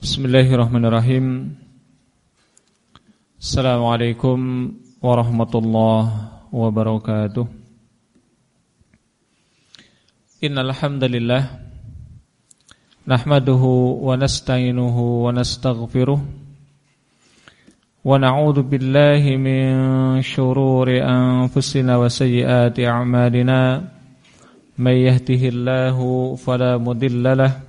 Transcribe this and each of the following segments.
Bismillahirrahmanirrahim. Assalamualaikum warahmatullahi wabarakatuh. Innal hamdalillah nahmaduhu wa nasta'inuhu wa nastaghfiruh wa na'udzu billahi min shururi anfusina wa sayyiati a'malina. May yahdihillahu fala mudilla lahu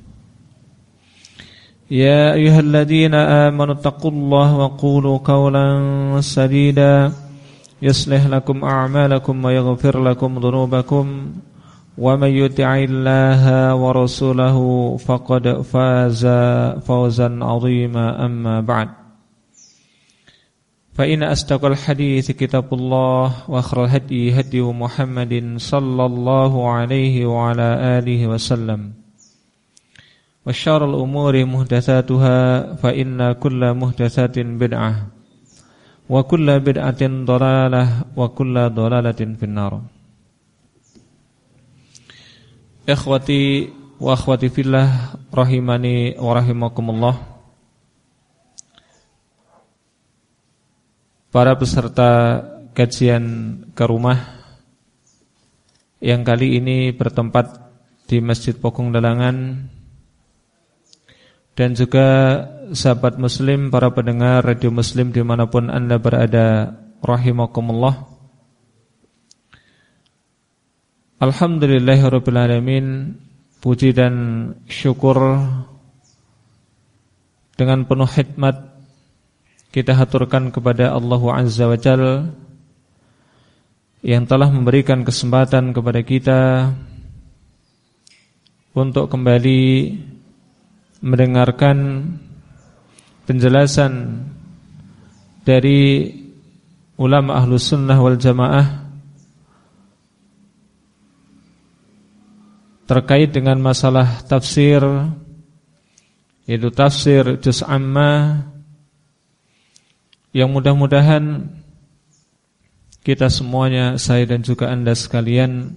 يا أيها الذين آمنوا اتقوا الله وقولوا قولا سديدا يصلح لكم أعمالكم ويغفر لكم ذنوبكم ومن يطع الله ورسوله فقد فاز فوزا عظيما أما بعد فإن أصدق الحديث كتاب الله وأخر الهدي هدي محمد صلى الله عليه وعلى آله وسلم وشر الأمور محدثاتها فإن كل محدثات بدعة وكل بدعة ضلالة وكل ضلالة في النار إخوتي وأخواتي في الله رحمني ورحمكم الله Para peserta kajian ke rumah Yang kali ini bertempat di Masjid Pokong Dalangan dan juga sahabat muslim, para pendengar radio muslim di mana pun anda berada rahimakumullah. Alhamdulillahirrabbilalamin Puji dan syukur Dengan penuh hikmat Kita haturkan kepada Allah Azza wa Jal Yang telah memberikan kesempatan kepada kita Untuk kembali mendengarkan penjelasan dari ulama ahlu sunnah wal jamaah terkait dengan masalah tafsir yaitu tafsir juz amma yang mudah-mudahan kita semuanya saya dan juga Anda sekalian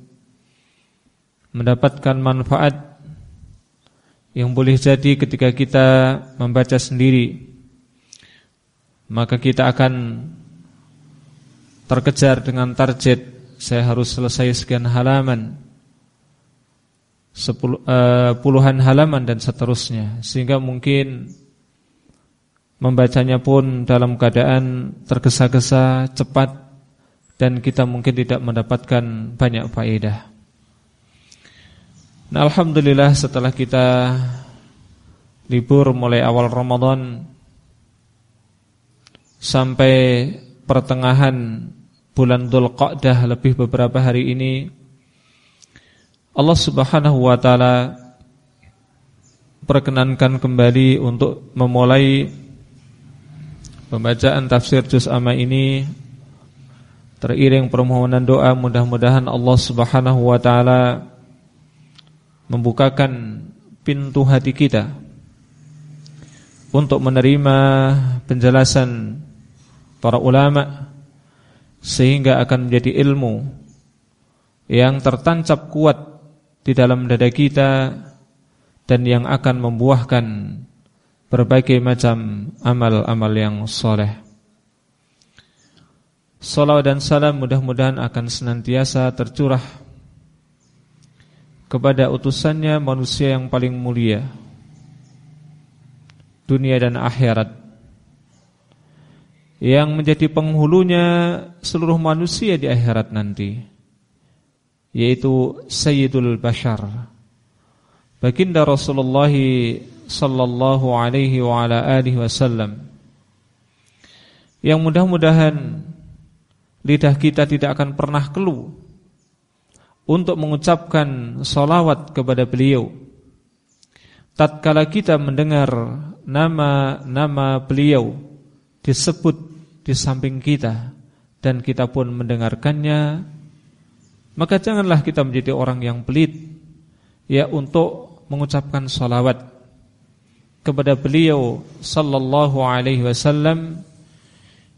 mendapatkan manfaat yang boleh jadi ketika kita membaca sendiri maka kita akan terkejar dengan target saya harus selesai sekian halaman sepuluh, uh, puluhan halaman dan seterusnya sehingga mungkin membacanya pun dalam keadaan tergesa-gesa cepat dan kita mungkin tidak mendapatkan banyak faedah. Nah, alhamdulillah setelah kita libur mulai awal Ramadan sampai pertengahan bulan Dzulqa'dah lebih beberapa hari ini Allah Subhanahu wa taala perkenankan kembali untuk memulai pembacaan tafsir juz amma ini. Teriring permohonan doa mudah-mudahan Allah Subhanahu wa taala membukakan pintu hati kita untuk menerima penjelasan para ulama sehingga akan menjadi ilmu yang tertancap kuat di dalam dada kita dan yang akan membuahkan berbagai macam amal-amal yang soleh. Salawat dan salam mudah-mudahan akan senantiasa tercurah kepada utusannya manusia yang paling mulia. Dunia dan akhirat. Yang menjadi penghulunya seluruh manusia di akhirat nanti. Yaitu Sayyidul Bashar. Baginda Rasulullah sallallahu alaihi wa ala alihi wasallam. Yang mudah-mudahan lidah kita tidak akan pernah keluh untuk mengucapkan salawat kepada beliau. Tatkala kita mendengar nama-nama beliau disebut di samping kita dan kita pun mendengarkannya maka janganlah kita menjadi orang yang pelit ya untuk mengucapkan salawat kepada beliau sallallahu alaihi wasallam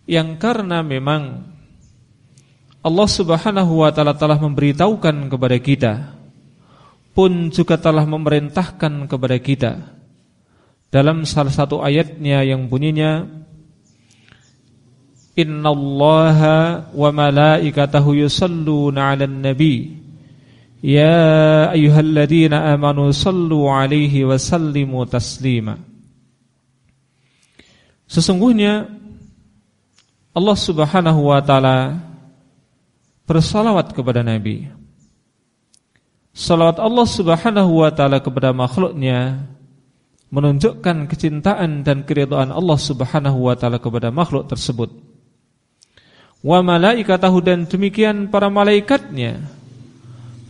yang karena memang Allah Subhanahu wa taala telah memberitahukan kepada kita pun juga telah memerintahkan kepada kita. Dalam salah satu ayatnya yang bunyinya Innallaha wa malaikatahu yusalluna 'alan nabi. Ya ayyuhalladzina amanu sallu 'alaihi wa sallimu taslima. Sesungguhnya Allah Subhanahu wa taala bersalawat kepada Nabi. Salawat Allah subhanahu wa ta'ala kepada makhluknya Menunjukkan kecintaan dan keridhaan Allah subhanahu wa ta'ala kepada makhluk tersebut. Wa malaikatahu dan demikian para malaikatnya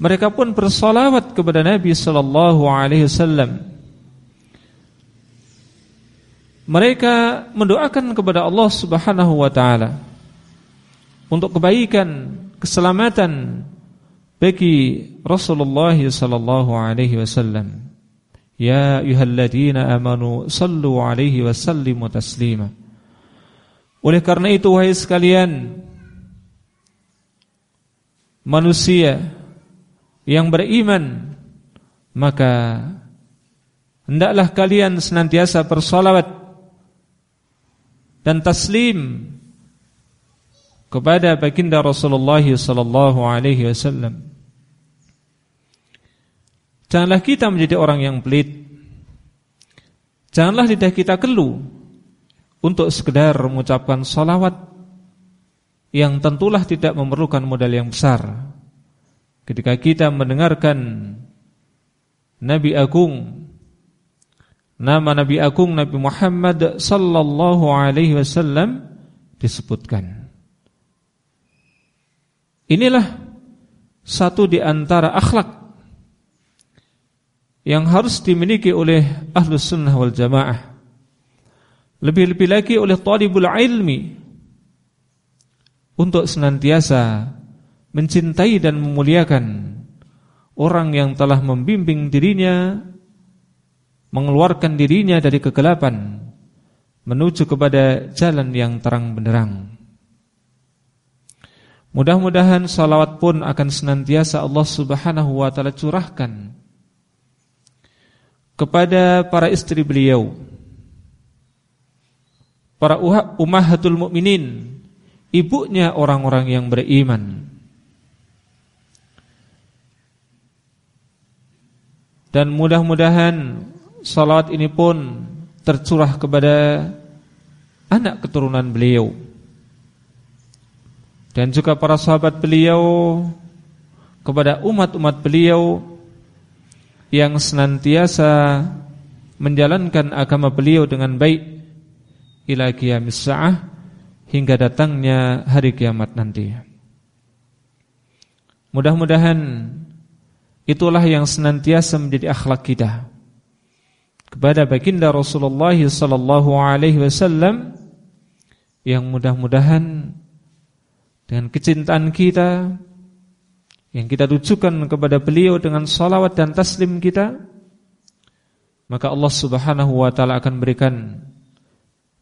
Mereka pun bersalawat kepada Nabi sallallahu alaihi wasallam. Mereka mendoakan kepada Allah subhanahu wa ta'ala Untuk kebaikan, keselamatan bagi Rasulullah sallallahu alaihi wasallam. Ya ayyuhalladzina amanu sallu alaihi wasallimu taslima. Oleh karena itu wahai sekalian manusia yang beriman maka hendaklah kalian senantiasa bersolawat dan taslim kepada baginda Rasulullah sallallahu alaihi wasallam. Janganlah kita menjadi orang yang pelit. Janganlah lidah kita keluh untuk sekedar mengucapkan salawat yang tentulah tidak memerlukan modal yang besar. Ketika kita mendengarkan Nabi Agung nama Nabi Agung Nabi Muhammad sallallahu alaihi wasallam disebutkan. Inilah satu di antara akhlak yang harus dimiliki oleh ahlus sunnah wal jamaah. Lebih-lebih lagi oleh talibul ilmi untuk senantiasa mencintai dan memuliakan orang yang telah membimbing dirinya mengeluarkan dirinya dari kegelapan menuju kepada jalan yang terang benderang. Mudah-mudahan salawat pun akan senantiasa Allah subhanahu wa ta'ala curahkan Kepada para istri beliau Para ummahatul mukminin, Ibunya orang-orang yang beriman. Dan mudah-mudahan salawat ini pun tercurah kepada anak keturunan beliau dan juga para sahabat beliau kepada umat-umat beliau yang senantiasa menjalankan agama beliau dengan baik ila qiyamis saah hingga datangnya hari kiamat nanti. Mudah-mudahan itulah yang senantiasa menjadi akhlak kita kepada baginda Rasulullah sallallahu alaihi wasallam yang mudah-mudahan dengan kecintaan kita yang kita tujukan kepada beliau dengan salawat dan taslim kita maka Allah Subhanahu wa taala akan berikan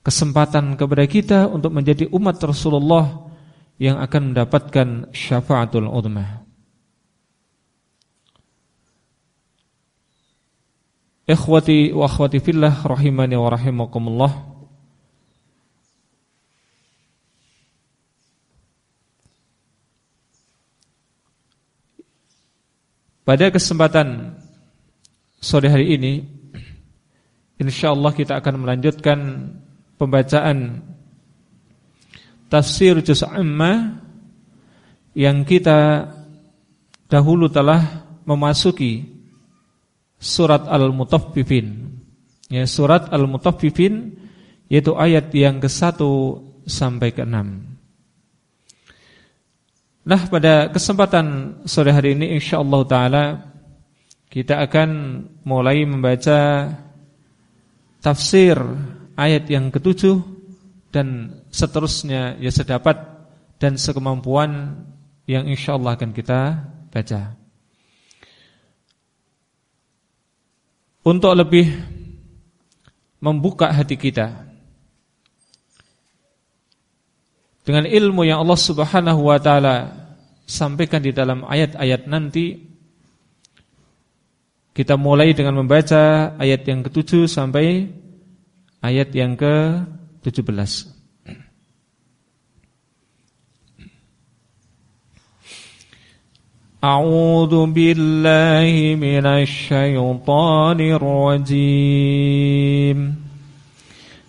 kesempatan kepada kita untuk menjadi umat Rasulullah yang akan mendapatkan syafaatul uzma. Ikhwati wa akhwati fillah rahimani wa rahimakumullah. Pada kesempatan sore hari ini insyaallah kita akan melanjutkan pembacaan tafsir juz amma yang kita dahulu telah memasuki surat Al-Mutaffifin. Ya, surat Al-Mutaffifin yaitu ayat yang ke-1 sampai ke-6. Nah, pada kesempatan sore hari ini insyaallah taala kita akan mulai membaca tafsir ayat yang ketujuh dan seterusnya ya sedapat dan sekemampuan yang insyaallah akan kita baca. Untuk lebih membuka hati kita dengan ilmu yang Allah Subhanahu wa taala sampaikan di dalam ayat-ayat nanti kita mulai dengan membaca ayat yang ketujuh sampai ayat yang ke-17 أعوذ بالله من الشيطان الرجيم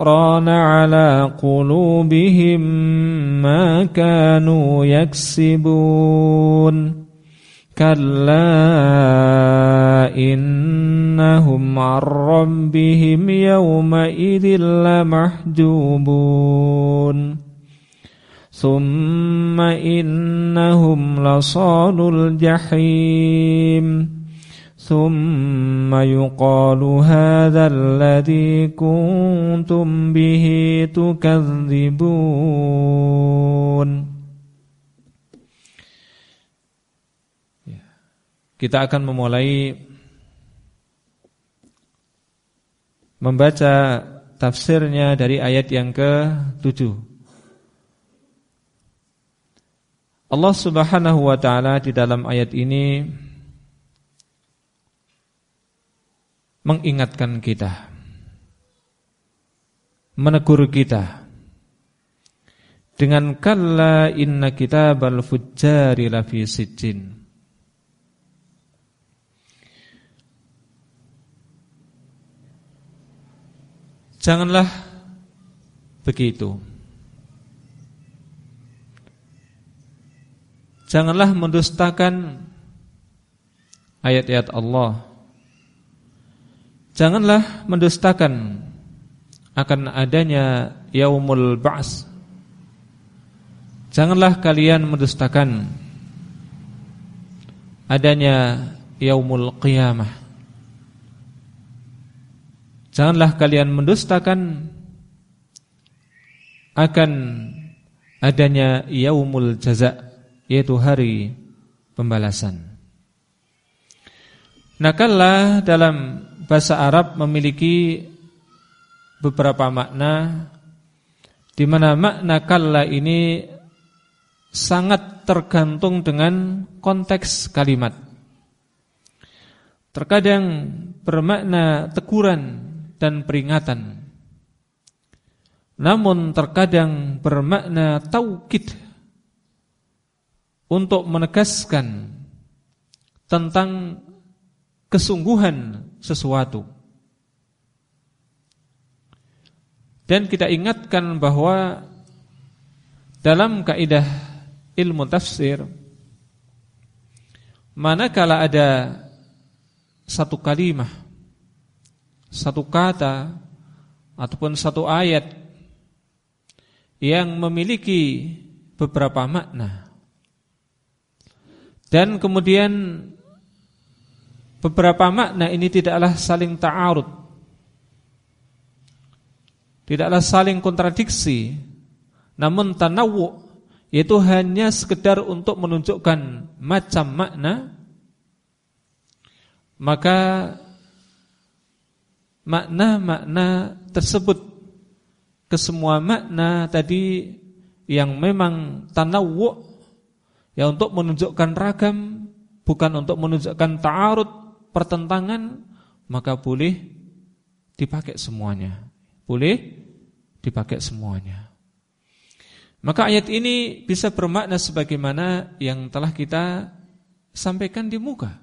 ران على قلوبهم ما كانوا يكسبون كلا إنهم عن ربهم يومئذ لمحجوبون ثم إنهم لصال الجحيم ثم يقال هذا الذي كنتم به تكذبون Kita akan memulai membaca tafsirnya dari ayat yang ke-7. Allah Subhanahu wa taala di dalam ayat ini mengingatkan kita menegur kita dengan kalla inna kitabal fujjari lafi sijjin. Janganlah begitu. Janganlah mendustakan ayat-ayat Allah Janganlah mendustakan akan adanya yaumul ba's. Janganlah kalian mendustakan adanya yaumul qiyamah. Janganlah kalian mendustakan akan adanya yaumul jaza yaitu hari pembalasan. Nakallah dalam bahasa Arab memiliki beberapa makna di mana makna kalla ini sangat tergantung dengan konteks kalimat. Terkadang bermakna teguran dan peringatan. Namun terkadang bermakna taukid untuk menegaskan tentang kesungguhan sesuatu. Dan kita ingatkan bahwa dalam kaidah ilmu tafsir manakala ada satu kalimat, satu kata ataupun satu ayat yang memiliki beberapa makna Dan kemudian beberapa makna ini tidaklah saling ta'arud. Tidaklah saling kontradiksi. Namun tanawu yaitu hanya sekedar untuk menunjukkan macam makna maka makna-makna tersebut ke semua makna tadi yang memang tanawu ya untuk menunjukkan ragam bukan untuk menunjukkan ta'arud pertentangan maka boleh dipakai semuanya. Boleh dipakai semuanya. Maka ayat ini bisa bermakna sebagaimana yang telah kita sampaikan di muka.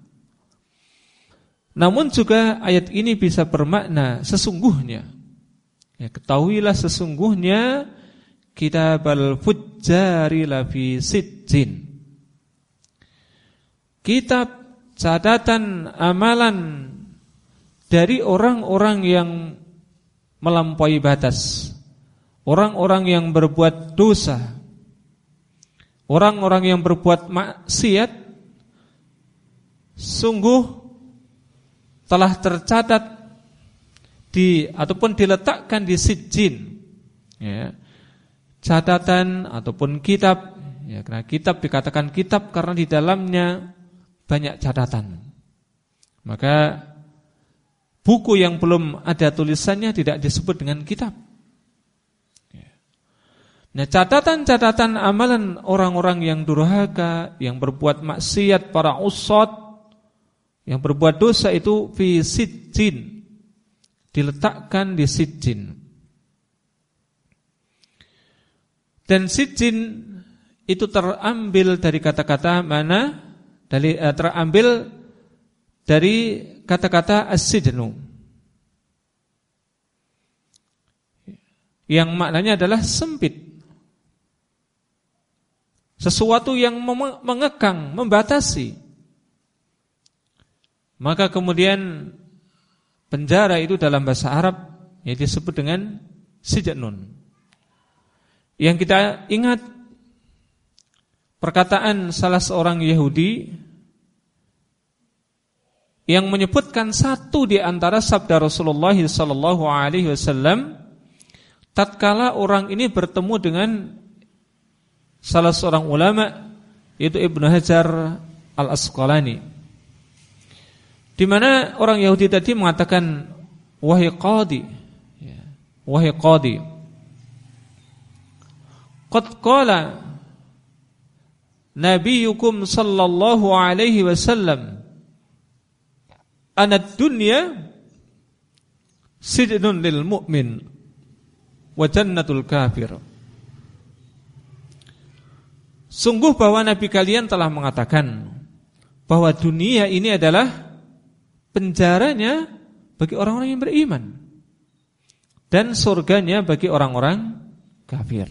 Namun juga ayat ini bisa bermakna sesungguhnya. Ya, ketahuilah sesungguhnya kitabal fujjari lafi sijjin Kitab catatan amalan dari orang-orang yang melampaui batas Orang-orang yang berbuat dosa Orang-orang yang berbuat maksiat Sungguh telah tercatat di ataupun diletakkan di sijin ya. Catatan ataupun kitab ya karena kitab dikatakan kitab karena di dalamnya banyak catatan maka buku yang belum ada tulisannya tidak disebut dengan kitab ya. Nah catatan-catatan amalan orang-orang yang durhaka Yang berbuat maksiat para usot Yang berbuat dosa itu Fi sijin Diletakkan di sijin Dan sijin itu terambil dari kata-kata mana? Dari uh, terambil dari kata-kata as-sijnu. Yang maknanya adalah sempit. Sesuatu yang mengekang, membatasi. Maka kemudian penjara itu dalam bahasa Arab ya disebut dengan sijnun. Yang kita ingat perkataan salah seorang Yahudi yang menyebutkan satu di antara sabda Rasulullah sallallahu alaihi wasallam tatkala orang ini bertemu dengan salah seorang ulama yaitu Ibnu Hajar Al-Asqalani. Di mana orang Yahudi tadi mengatakan wahai qadi ya, wahai qadi Qad qala Nabiyukum sallallahu alaihi wasallam. Anad dunya Sidnun lil mu'min Wa jannatul kafir. Sungguh bahwa Nabi kalian telah mengatakan Bahwa dunia ini adalah Penjaranya Bagi orang-orang yang beriman Dan surganya bagi orang-orang kafir.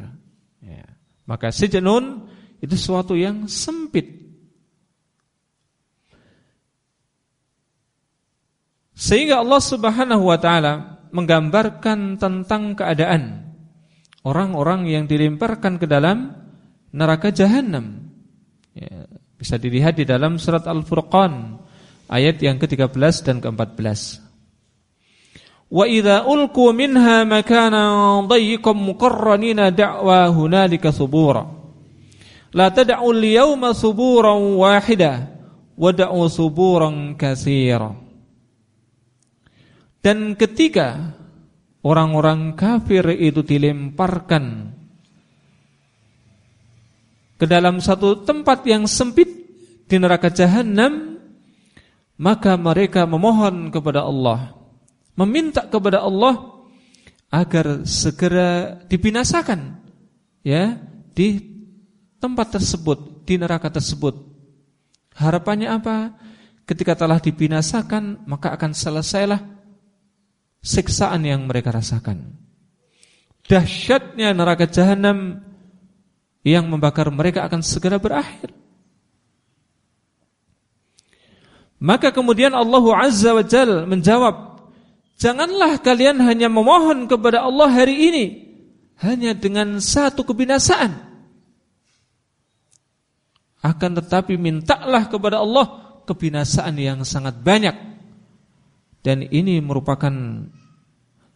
Maka sejenun itu sesuatu yang sempit. Sehingga Allah Subhanahu wa taala menggambarkan tentang keadaan orang-orang yang dilemparkan ke dalam neraka jahanam. Ya, bisa dilihat di dalam surat Al-Furqan ayat yang ke-13 dan ke-14. Wa idza ulqu minha makanan dayyiqan muqarranina da'wa hunalika subura. La tad'u al-yawma suburan wahida wad'u suburan katsira. Dan ketika orang-orang kafir itu dilemparkan ke dalam satu tempat yang sempit di neraka jahanam maka mereka memohon kepada Allah meminta kepada Allah agar segera dibinasakan ya di tempat tersebut, di neraka tersebut. Harapannya apa? Ketika telah dibinasakan, maka akan selesailah siksaan yang mereka rasakan. Dahsyatnya neraka jahanam yang membakar mereka akan segera berakhir. Maka kemudian Allah Azza wa Jal menjawab Janganlah kalian hanya memohon kepada Allah hari ini hanya dengan satu kebinasaan. Akan tetapi mintalah kepada Allah kebinasaan yang sangat banyak. Dan ini merupakan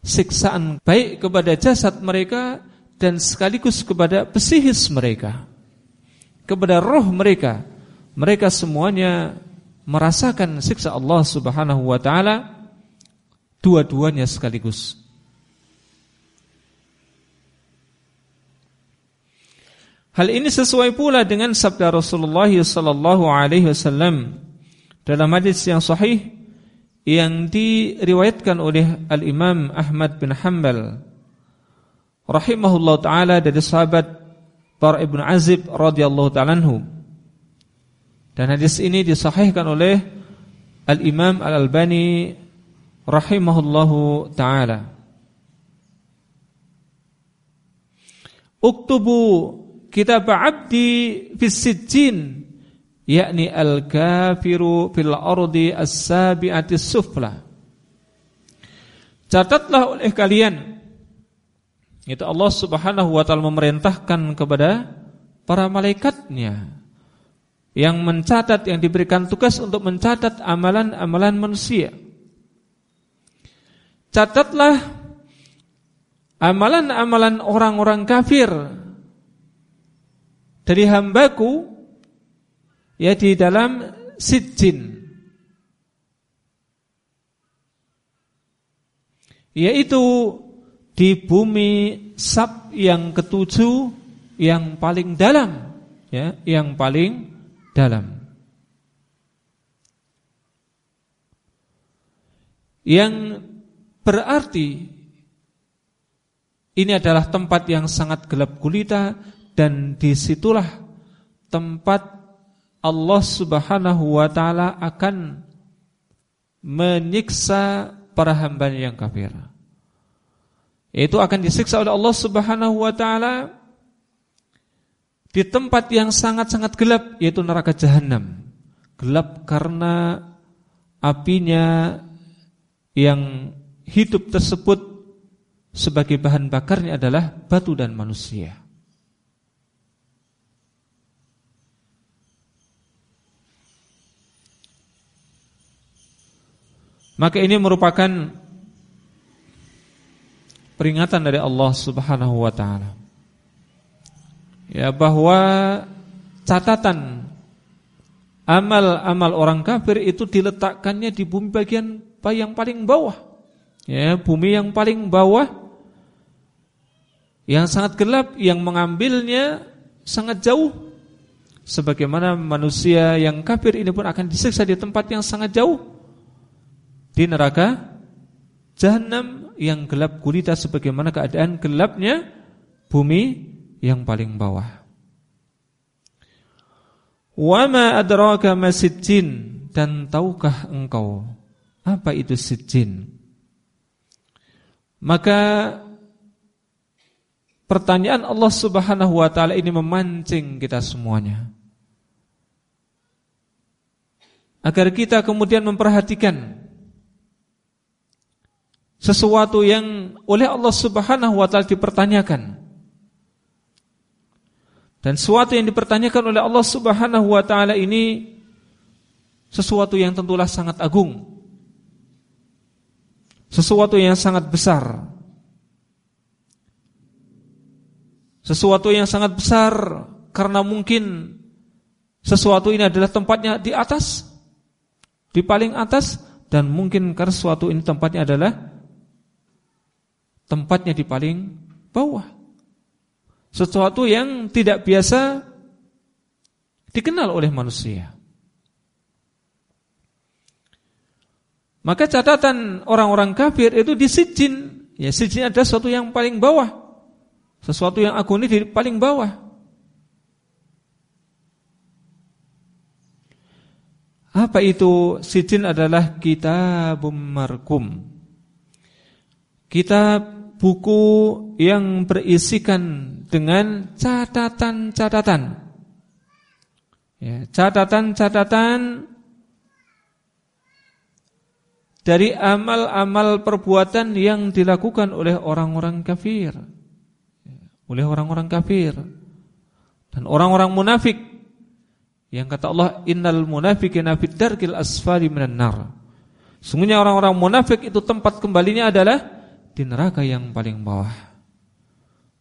siksaan baik kepada jasad mereka dan sekaligus kepada psikis mereka. Kepada roh mereka. Mereka semuanya merasakan siksa Allah Subhanahu wa taala dua-duanya sekaligus. Hal ini sesuai pula dengan sabda Rasulullah sallallahu alaihi wasallam dalam hadis yang sahih yang diriwayatkan oleh Al-Imam Ahmad bin Hanbal rahimahullah taala dari sahabat Bar Ibn Azib radhiyallahu taala anhu. Dan hadis ini disahihkan oleh Al-Imam Al-Albani rahimahullahu taala. Uktubu kitab abdi fis sijjin yakni al kafiru fil ardi as-sabi'ati sufla catatlah oleh kalian itu Allah Subhanahu wa taala memerintahkan kepada para malaikatnya yang mencatat yang diberikan tugas untuk mencatat amalan-amalan manusia. Catatlah amalan-amalan orang-orang kafir dari hambaku ya di dalam sijin. Yaitu di bumi sab yang ketujuh yang paling dalam ya yang paling dalam. Yang berarti ini adalah tempat yang sangat gelap gulita dan di situlah tempat Allah Subhanahu wa taala akan menyiksa para hamba yang kafir. Itu akan disiksa oleh Allah Subhanahu wa taala di tempat yang sangat-sangat gelap yaitu neraka jahanam. Gelap karena apinya yang hidup tersebut sebagai bahan bakarnya adalah batu dan manusia. Maka ini merupakan peringatan dari Allah Subhanahu wa taala. Ya bahwa catatan amal-amal orang kafir itu diletakkannya di bumi bagian yang paling bawah. Ya, bumi yang paling bawah yang sangat gelap yang mengambilnya sangat jauh sebagaimana manusia yang kafir ini pun akan disiksa di tempat yang sangat jauh di neraka jahanam yang gelap gulita sebagaimana keadaan gelapnya bumi yang paling bawah. Wa ma adraka masjin dan tahukah engkau apa itu sijin? Maka pertanyaan Allah Subhanahu wa taala ini memancing kita semuanya. Agar kita kemudian memperhatikan sesuatu yang oleh Allah Subhanahu wa taala dipertanyakan. Dan sesuatu yang dipertanyakan oleh Allah Subhanahu wa taala ini sesuatu yang tentulah sangat agung. Sesuatu yang sangat besar. Sesuatu yang sangat besar karena mungkin sesuatu ini adalah tempatnya di atas, di paling atas dan mungkin karena sesuatu ini tempatnya adalah tempatnya di paling bawah. Sesuatu yang tidak biasa dikenal oleh manusia. Maka catatan orang-orang kafir itu di sijin. Ya, sijin ada sesuatu yang paling bawah. Sesuatu yang agung ini di paling bawah. Apa itu? Sijin adalah kitabum markum. Kitab buku yang berisikan dengan catatan-catatan. Ya, catatan-catatan dari amal-amal perbuatan yang dilakukan oleh orang-orang kafir. Ya, oleh orang-orang kafir dan orang-orang munafik Yang kata Allah, "Innal munafiqina fid darkil asfali minan nar." Sungguhnya orang-orang munafik itu tempat kembalinya adalah di neraka yang paling bawah.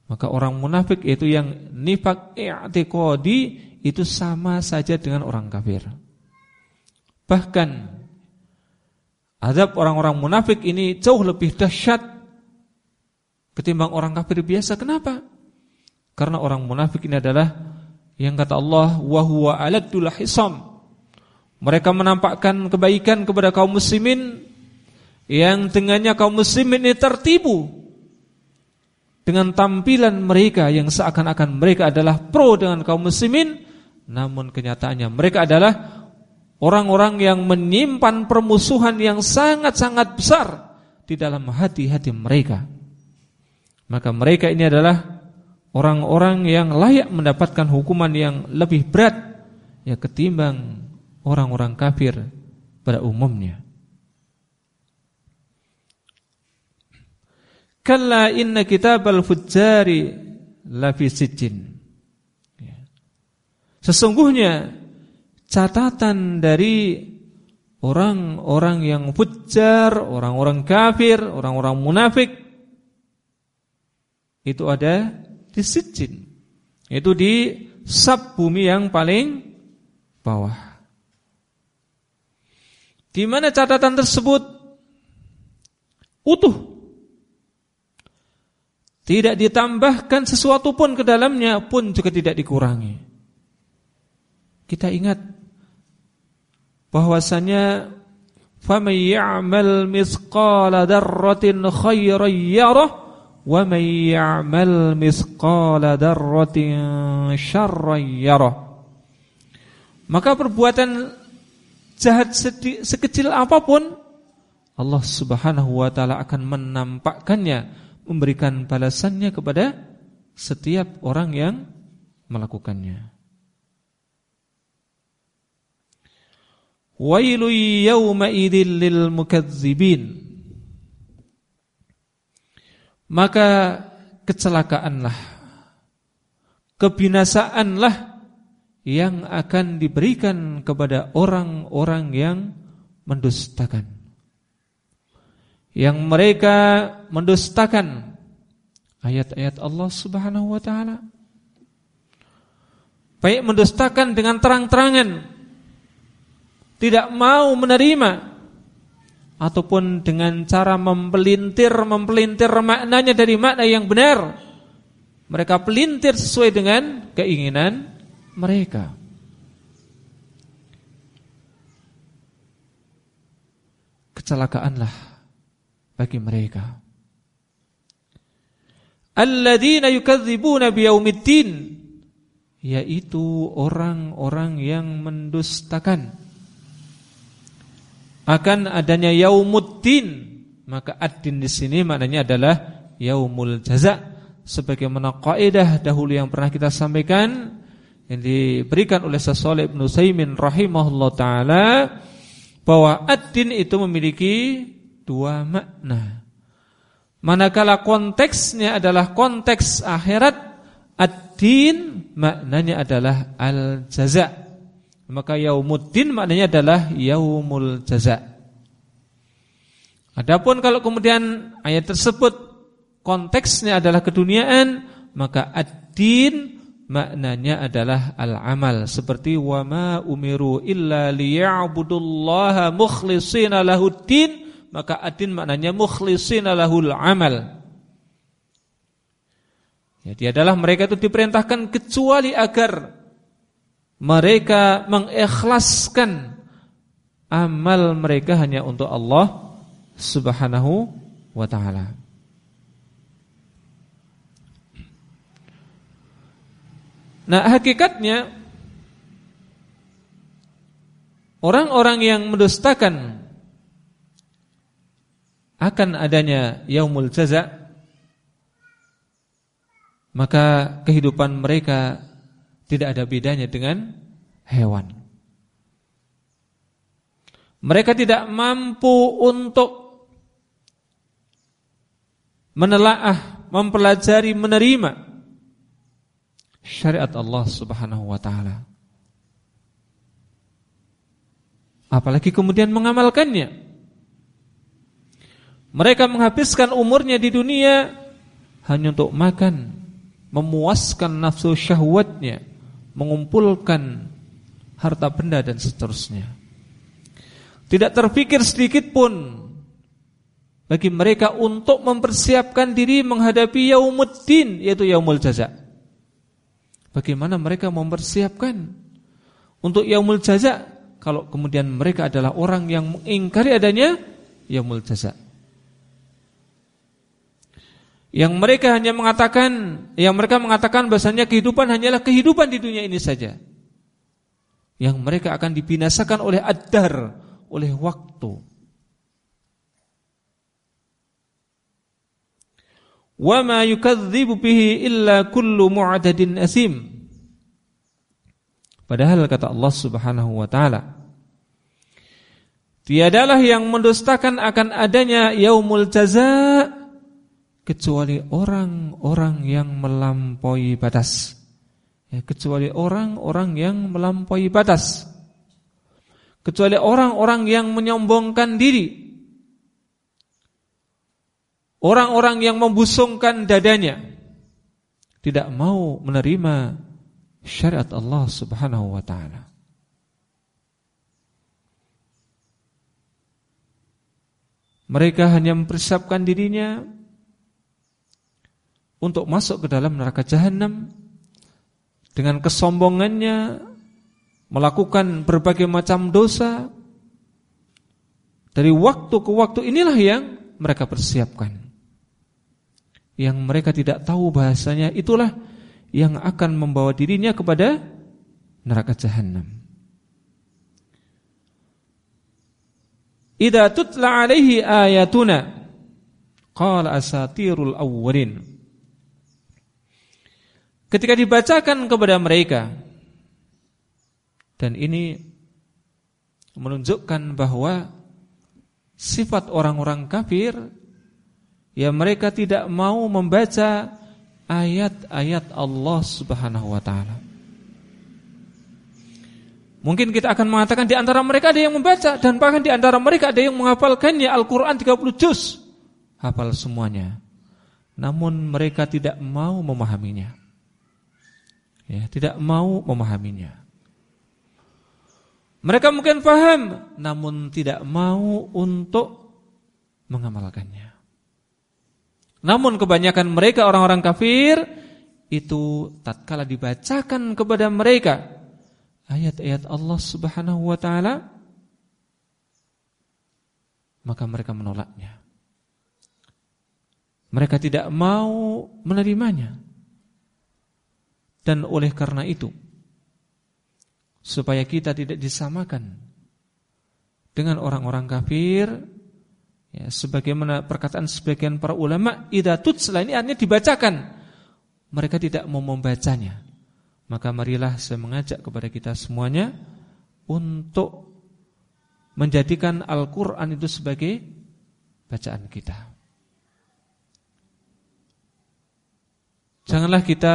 Maka orang munafik itu yang nifak i'tiqadi itu sama saja dengan orang kafir. Bahkan azab orang-orang munafik ini jauh lebih dahsyat ketimbang orang kafir biasa. Kenapa? Karena orang munafik ini adalah yang kata Allah wa huwa aladul hisam. Mereka menampakkan kebaikan kepada kaum muslimin yang dengannya kaum muslimin ini tertipu dengan tampilan mereka yang seakan-akan mereka adalah pro dengan kaum muslimin namun kenyataannya mereka adalah orang-orang yang menyimpan permusuhan yang sangat-sangat besar di dalam hati-hati mereka. Maka mereka ini adalah orang-orang yang layak mendapatkan hukuman yang lebih berat ya ketimbang orang-orang kafir pada umumnya. Kalla inna kitabal fujjari lafi sijin. Ya. Sesungguhnya catatan dari orang-orang yang fujjar, orang-orang kafir, orang-orang munafik itu ada di Sijin. Itu di sub bumi yang paling bawah. Di mana catatan tersebut utuh. Tidak ditambahkan sesuatu pun ke dalamnya pun juga tidak dikurangi. Kita ingat bahwasanya faman ya'mal khairan yarah wa may ya'mal syarran maka perbuatan jahat sekecil apa pun Allah Subhanahu wa taala akan menampakkannya memberikan balasannya kepada setiap orang yang melakukannya Wailu yawma idzil lil mukadzibin maka kecelakaanlah, kebinasaanlah yang akan diberikan kepada orang-orang yang mendustakan. Yang mereka mendustakan ayat-ayat Allah Subhanahu wa taala. Baik mendustakan dengan terang-terangan tidak mau menerima ataupun dengan cara mempelintir mempelintir maknanya dari makna yang benar. Mereka pelintir sesuai dengan keinginan mereka. Kecelakaanlah bagi mereka. Alladzina yukadzibuna biyaumiddin. Yaitu orang-orang yang mendustakan. Akan adanya yaumuddin maka ad-din di sini maknanya adalah yaumul jaza. Sebagaimana kaidah dahulu yang pernah kita sampaikan yang diberikan oleh Syaikh Ibnu Saimin rahimahullah taala bahwa ad-din itu memiliki dua makna. Manakala konteksnya adalah konteks akhirat, ad-din maknanya adalah al-jaza. Maka yaumuddin maknanya adalah yaumul jaza. Adapun kalau kemudian ayat tersebut konteksnya adalah keduniaan, maka ad-din maknanya adalah al-amal seperti wa ma umiru illa liya'budullaha mukhlishina lahuddin maka ad-din maknanya mukhlishina lahul amal. Jadi adalah mereka itu diperintahkan kecuali agar mereka mengikhlaskan amal mereka hanya untuk Allah Subhanahu wa taala. Nah, hakikatnya orang-orang yang mendustakan akan adanya yaumul jaza maka kehidupan mereka tidak ada bedanya dengan hewan. Mereka tidak mampu untuk menelaah, mempelajari, menerima syariat Allah Subhanahu wa taala. apalagi kemudian mengamalkannya. Mereka menghabiskan umurnya di dunia hanya untuk makan, memuaskan nafsu syahwatnya, mengumpulkan harta benda dan seterusnya. Tidak terpikir sedikit pun bagi mereka untuk mempersiapkan diri menghadapi yaumuddin yaitu yaumul jaza. Bagaimana mereka mempersiapkan untuk yaumul jaza kalau kemudian mereka adalah orang yang mengingkari adanya yaumul jaza. Yang mereka hanya mengatakan, yang mereka mengatakan bahasanya kehidupan hanyalah kehidupan di dunia ini saja. Yang mereka akan dibinasakan oleh adar, oleh waktu. Wa ma yukadzibu bihi illa kullu mu'tadin asim. Padahal kata Allah Subhanahu wa taala, tiadalah yang mendustakan akan adanya yaumul jazaa kecuali orang-orang yang melampaui batas. Ya, kecuali orang-orang yang melampaui batas. Kecuali orang-orang yang menyombongkan diri. Orang-orang yang membusungkan dadanya. Tidak mau menerima syariat Allah Subhanahu wa taala. Mereka hanya mempersiapkan dirinya untuk masuk ke dalam neraka jahanam dengan kesombongannya melakukan berbagai macam dosa dari waktu ke waktu inilah yang mereka persiapkan. Yang mereka tidak tahu bahasanya itulah yang akan membawa dirinya kepada neraka jahanam Idza tutla alaihi ayatuna qala asatirul awwalin ketika dibacakan kepada mereka dan ini menunjukkan bahwa sifat orang-orang kafir ya mereka tidak mau membaca ayat-ayat Allah Subhanahu wa taala. Mungkin kita akan mengatakan di antara mereka ada yang membaca dan bahkan di antara mereka ada yang menghafalkannya Al-Qur'an 30 juz. Hafal semuanya. Namun mereka tidak mau memahaminya ya, tidak mau memahaminya. Mereka mungkin paham, namun tidak mau untuk mengamalkannya. Namun kebanyakan mereka orang-orang kafir itu tatkala dibacakan kepada mereka ayat-ayat Allah Subhanahu wa taala maka mereka menolaknya. Mereka tidak mau menerimanya. Dan oleh karena itu Supaya kita tidak disamakan Dengan orang-orang kafir ya, Sebagaimana perkataan sebagian para ulama Idatut selain ini artinya dibacakan. Mereka tidak mau membacanya. Maka marilah saya mengajak kepada kita semuanya Untuk Menjadikan Al-Quran itu sebagai Bacaan kita. Janganlah kita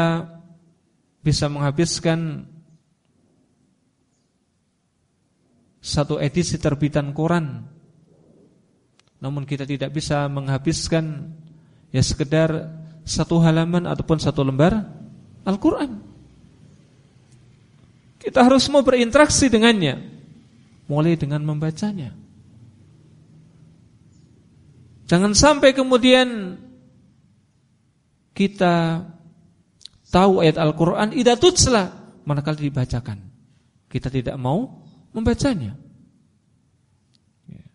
bisa menghabiskan satu edisi terbitan koran namun kita tidak bisa menghabiskan ya sekedar satu halaman ataupun satu lembar Al-Qur'an. Kita harus mau berinteraksi dengannya mulai dengan membacanya. Jangan sampai kemudian kita tahu ayat Al-Quran Ida tutsla Manakala dibacakan. Kita tidak mau membacanya. Ya.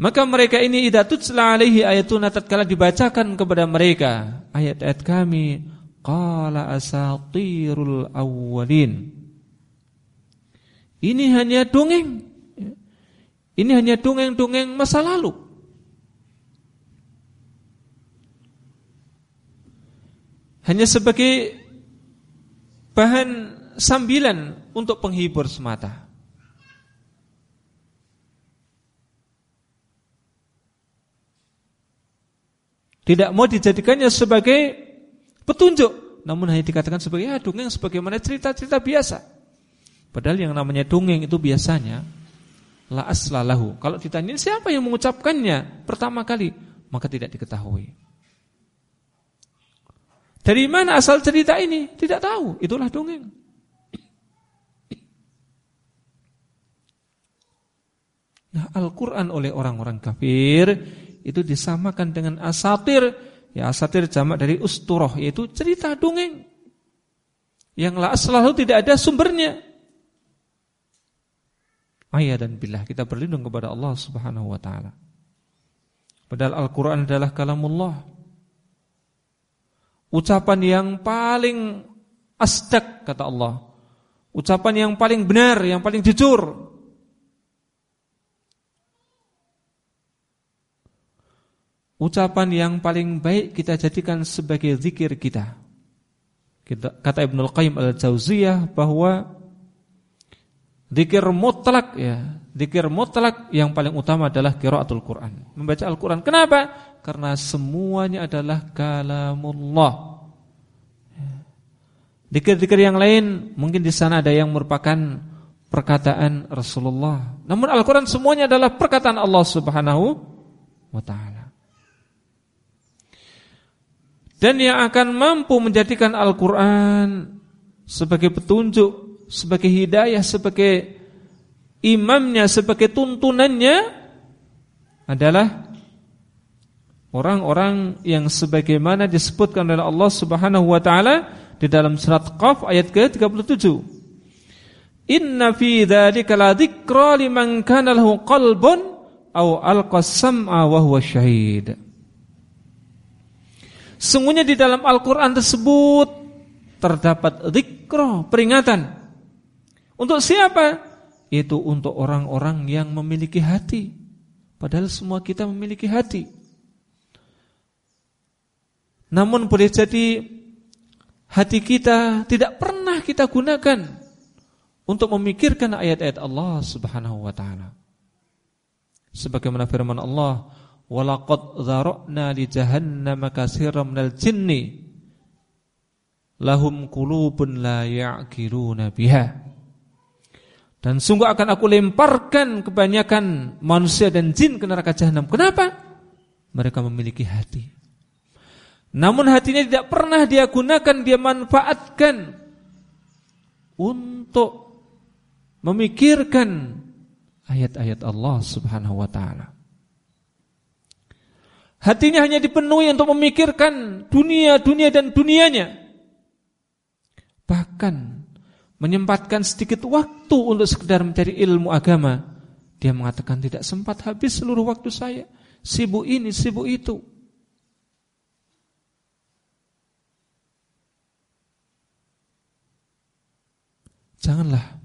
Maka mereka ini Ida tutsla alaihi ayatuna tatkala dibacakan kepada mereka Ayat-ayat kami Qala asatirul awwalin. Ini hanya dongeng. Ya. Ini hanya dongeng-dongeng masa lalu hanya sebagai bahan sambilan untuk penghibur semata. Tidak mau dijadikannya sebagai petunjuk, namun hanya dikatakan sebagai ya dongeng sebagaimana cerita-cerita biasa. Padahal yang namanya dongeng itu biasanya la aslalahu. Kalau ditanya siapa yang mengucapkannya pertama kali, maka tidak diketahui. Dari mana asal cerita ini? Tidak tahu. Itulah dongeng. Nah, Al-Quran oleh orang-orang kafir itu disamakan dengan asatir. Ya, asatir jamak dari usturoh, yaitu cerita dongeng. Yang la selalu tidak ada sumbernya. Ayah dan billah kita berlindung kepada Allah Subhanahu wa taala. Padahal Al-Qur'an adalah kalamullah. Ucapan yang paling asdak kata Allah. Ucapan yang paling benar, yang paling jujur. Ucapan yang paling baik kita jadikan sebagai zikir kita. Kata Ibnu Qayyim Al-Jauziyah bahwa Dikir mutlak ya, dikir mutlak yang paling utama adalah qiraatul Quran. Membaca Al-Quran. Kenapa? Karena semuanya adalah kalamullah. Dikir-dikir yang lain mungkin di sana ada yang merupakan perkataan Rasulullah. Namun Al-Quran semuanya adalah perkataan Allah Subhanahu wa taala. Dan yang akan mampu menjadikan Al-Quran sebagai petunjuk sebagai hidayah, sebagai imamnya, sebagai tuntunannya adalah orang-orang yang sebagaimana disebutkan oleh Allah Subhanahu wa taala di dalam surat Qaf ayat ke-37. Inna fi dzalika la dzikra liman kana lahu qalbun aw alqa sam'a wa huwa syahid. Sungguhnya di dalam Al-Qur'an tersebut terdapat dzikra, peringatan untuk siapa? Itu untuk orang-orang yang memiliki hati. Padahal semua kita memiliki hati. Namun boleh jadi hati kita tidak pernah kita gunakan untuk memikirkan ayat-ayat Allah Subhanahu wa taala. Sebagaimana firman Allah, "Walaqad dzara'na li jahannama katsiran minal jinni lahum qulubun la ya'qiluna biha." Dan sungguh akan aku lemparkan kebanyakan manusia dan jin ke neraka jahanam. Kenapa? Mereka memiliki hati. Namun hatinya tidak pernah dia gunakan, dia manfaatkan untuk memikirkan ayat-ayat Allah Subhanahu wa taala. Hatinya hanya dipenuhi untuk memikirkan dunia, dunia dan dunianya. Bahkan menyempatkan sedikit waktu untuk sekedar mencari ilmu agama, dia mengatakan tidak sempat habis seluruh waktu saya, sibuk ini, sibuk itu. Janganlah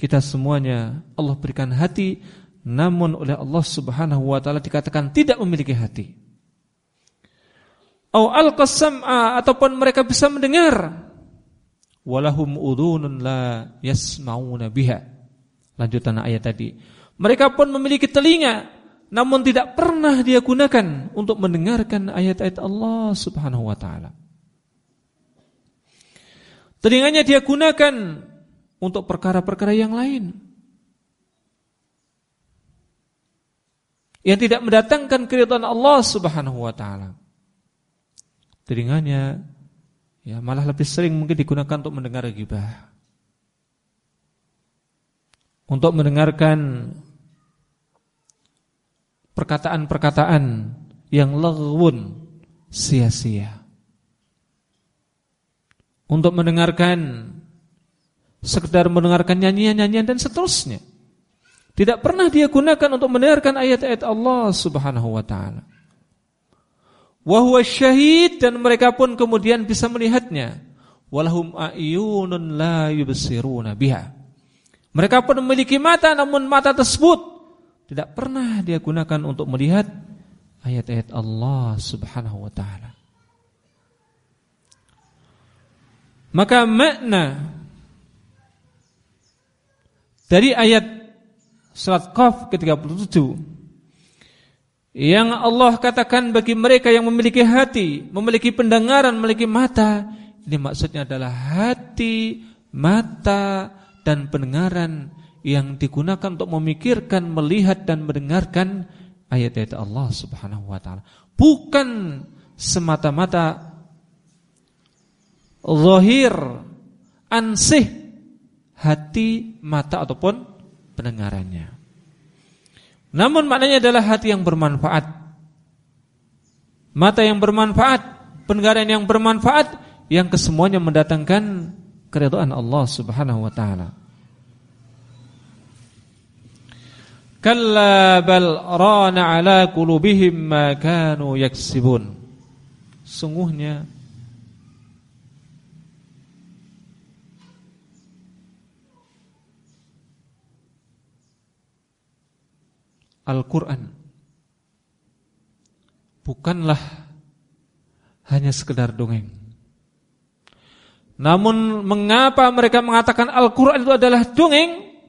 kita semuanya Allah berikan hati namun oleh Allah Subhanahu wa taala dikatakan tidak memiliki hati. Au ataupun mereka bisa mendengar walahum udhunun la yasmauna biha. Lanjutan ayat tadi. Mereka pun memiliki telinga namun tidak pernah dia gunakan untuk mendengarkan ayat-ayat Allah Subhanahu wa taala. Telinganya dia gunakan untuk perkara-perkara yang lain. Yang tidak mendatangkan keridhaan Allah Subhanahu wa taala. Telinganya Ya, malah lebih sering mungkin digunakan untuk mendengar gibah. Untuk mendengarkan perkataan-perkataan yang lewun sia-sia. Untuk mendengarkan sekedar mendengarkan nyanyian-nyanyian dan seterusnya. Tidak pernah dia gunakan untuk mendengarkan ayat-ayat Allah Subhanahu wa taala wahwa syahid dan mereka pun kemudian bisa melihatnya. Walahum ayunun la yubsiruna biha. Mereka pun memiliki mata namun mata tersebut tidak pernah dia gunakan untuk melihat ayat-ayat Allah Subhanahu wa taala. Maka makna dari ayat surat Qaf ke-37 yang Allah katakan bagi mereka yang memiliki hati, memiliki pendengaran, memiliki mata. Ini maksudnya adalah hati, mata, dan pendengaran yang digunakan untuk memikirkan, melihat dan mendengarkan ayat-ayat Allah Subhanahu wa taala. Bukan semata-mata zahir ansih hati, mata ataupun pendengarannya. Namun maknanya adalah hati yang bermanfaat. Mata yang bermanfaat, pendengaran yang bermanfaat yang kesemuanya mendatangkan keridhaan Allah Subhanahu wa taala. Kalla rana ala qulubihim ma kanu yaksibun. Sungguhnya Al-Quran. Bukanlah Hanya sekedar dongeng. Namun mengapa mereka mengatakan Al-Quran itu adalah dongeng?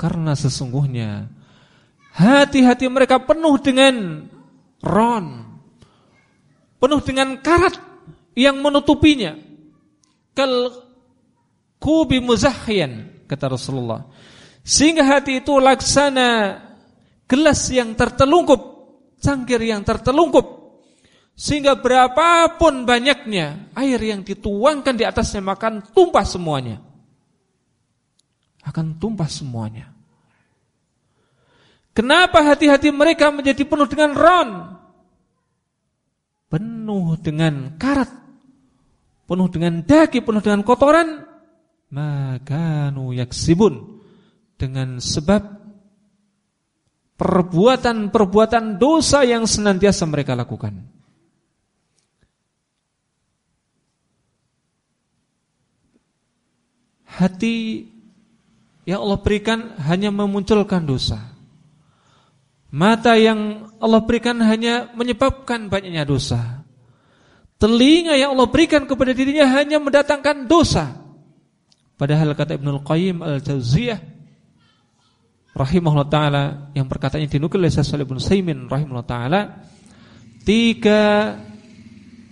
Karena sesungguhnya Hati-hati mereka penuh dengan Ron Penuh dengan karat Yang menutupinya. Kal kubi muzahyan Kata Rasulullah. Sehingga hati itu laksana gelas yang tertelungkup, cangkir yang tertelungkup. Sehingga berapapun banyaknya air yang dituangkan di atasnya makan tumpah semuanya. Akan tumpah semuanya. Kenapa hati-hati mereka menjadi penuh dengan ron? Penuh dengan karat. Penuh dengan daki, penuh dengan kotoran. Maka nu yaksibun. Dengan sebab perbuatan-perbuatan dosa yang senantiasa mereka lakukan. Hati yang Allah berikan hanya memunculkan dosa. Mata yang Allah berikan hanya menyebabkan banyaknya dosa. Telinga yang Allah berikan kepada dirinya hanya mendatangkan dosa. Padahal kata Ibnul Qayyim Al-Jauziyah rahimahullah taala yang perkataannya dinukil oleh Syekh bin Saimin rahimahullah taala tiga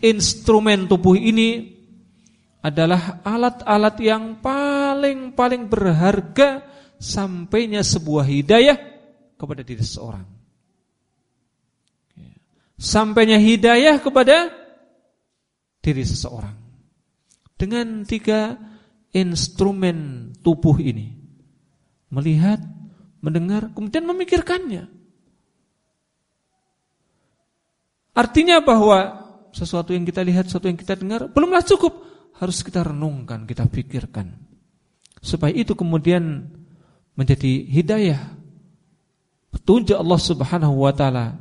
instrumen tubuh ini adalah alat-alat yang paling-paling berharga sampainya sebuah hidayah kepada diri seseorang. Sampainya hidayah kepada diri seseorang. Dengan tiga instrumen tubuh ini. Melihat, mendengar, kemudian memikirkannya. Artinya bahwa sesuatu yang kita lihat, sesuatu yang kita dengar belumlah cukup, harus kita renungkan, kita pikirkan. Supaya itu kemudian menjadi hidayah petunjuk Allah Subhanahu wa taala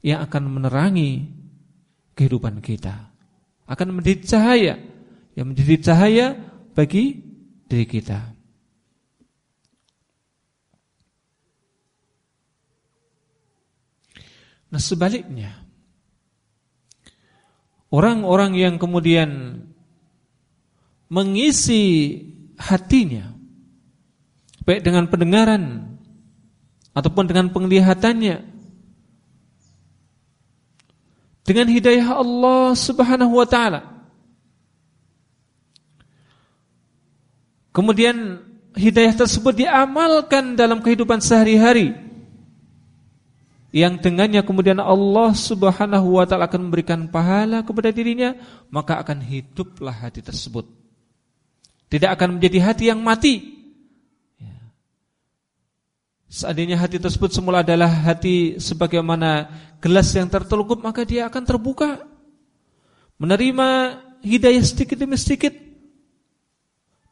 yang akan menerangi kehidupan kita. Akan menjadi cahaya yang menjadi cahaya bagi diri kita. Nah sebaliknya Orang-orang yang kemudian Mengisi hatinya Baik dengan pendengaran Ataupun dengan penglihatannya Dengan hidayah Allah subhanahu wa ta'ala. Kemudian hidayah tersebut diamalkan dalam kehidupan sehari-hari yang dengannya kemudian Allah Subhanahu wa taala akan memberikan pahala kepada dirinya, maka akan hiduplah hati tersebut. Tidak akan menjadi hati yang mati. Ya. Seandainya hati tersebut semula adalah hati sebagaimana gelas yang tertelungkup, maka dia akan terbuka. Menerima hidayah sedikit demi sedikit.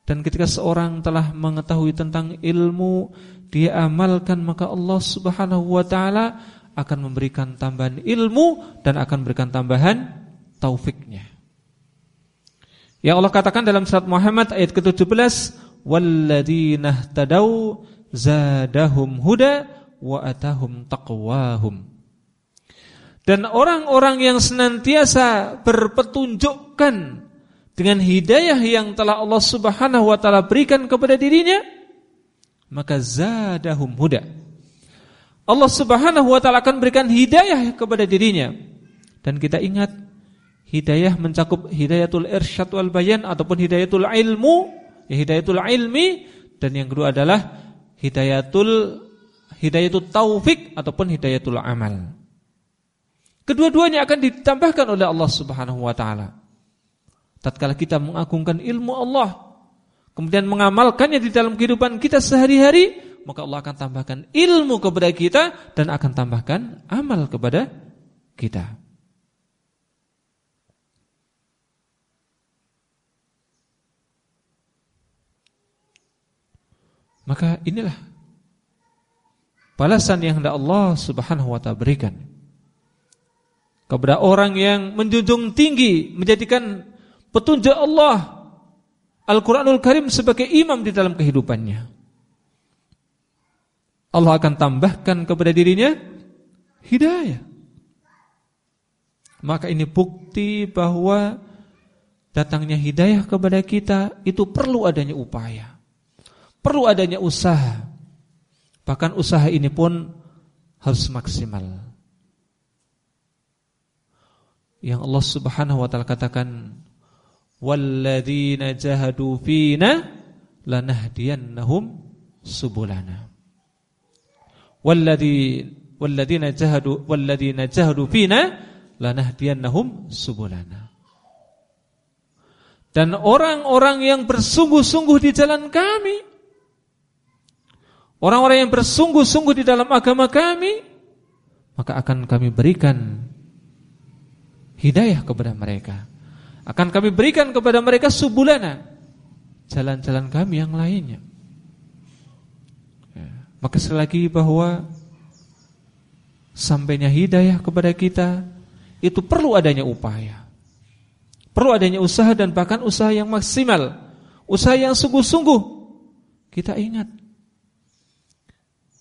Dan ketika seorang telah mengetahui tentang ilmu dia amalkan maka Allah Subhanahu wa taala akan memberikan tambahan ilmu dan akan memberikan tambahan taufiknya. Ya Allah katakan dalam surat Muhammad ayat ke-17, "Walladzina ihtadau zadahum huda wa atahum taqwahum." Dan orang-orang yang senantiasa berpetunjukkan dengan hidayah yang telah Allah Subhanahu wa taala berikan kepada dirinya, maka zadahum huda. Allah Subhanahu wa taala akan berikan hidayah kepada dirinya. Dan kita ingat hidayah mencakup hidayatul irsyad wal bayan ataupun hidayatul ilmu ya hidayatul ilmi dan yang kedua adalah hidayatul hidayatul taufik ataupun hidayatul amal. Kedua-duanya akan ditambahkan oleh Allah Subhanahu wa taala. Tatkala kita mengagungkan ilmu Allah, kemudian mengamalkannya di dalam kehidupan kita sehari-hari, maka Allah akan tambahkan ilmu kepada kita dan akan tambahkan amal kepada kita. Maka inilah balasan yang hendak Allah Subhanahu wa taala berikan kepada orang yang menjunjung tinggi menjadikan petunjuk Allah Al-Qur'anul Karim sebagai imam di dalam kehidupannya. Allah akan tambahkan kepada dirinya hidayah. Maka ini bukti bahwa datangnya hidayah kepada kita itu perlu adanya upaya. Perlu adanya usaha. Bahkan usaha ini pun harus maksimal. Yang Allah Subhanahu wa taala katakan, "Walladzina jahadu fina lanahdiyannahum subulana." Walladzi walladzina jahadu walladzina jahadu fina lanahdiyannahum subulana. Dan orang-orang yang bersungguh-sungguh di jalan kami Orang-orang yang bersungguh-sungguh di dalam agama kami Maka akan kami berikan Hidayah kepada mereka Akan kami berikan kepada mereka subulana. Jalan-jalan kami yang lainnya. Ya. Maka sekali lagi bahwa Sampainya hidayah kepada kita Itu perlu adanya upaya. Perlu adanya usaha dan bahkan usaha yang maksimal. Usaha yang sungguh-sungguh. Kita ingat.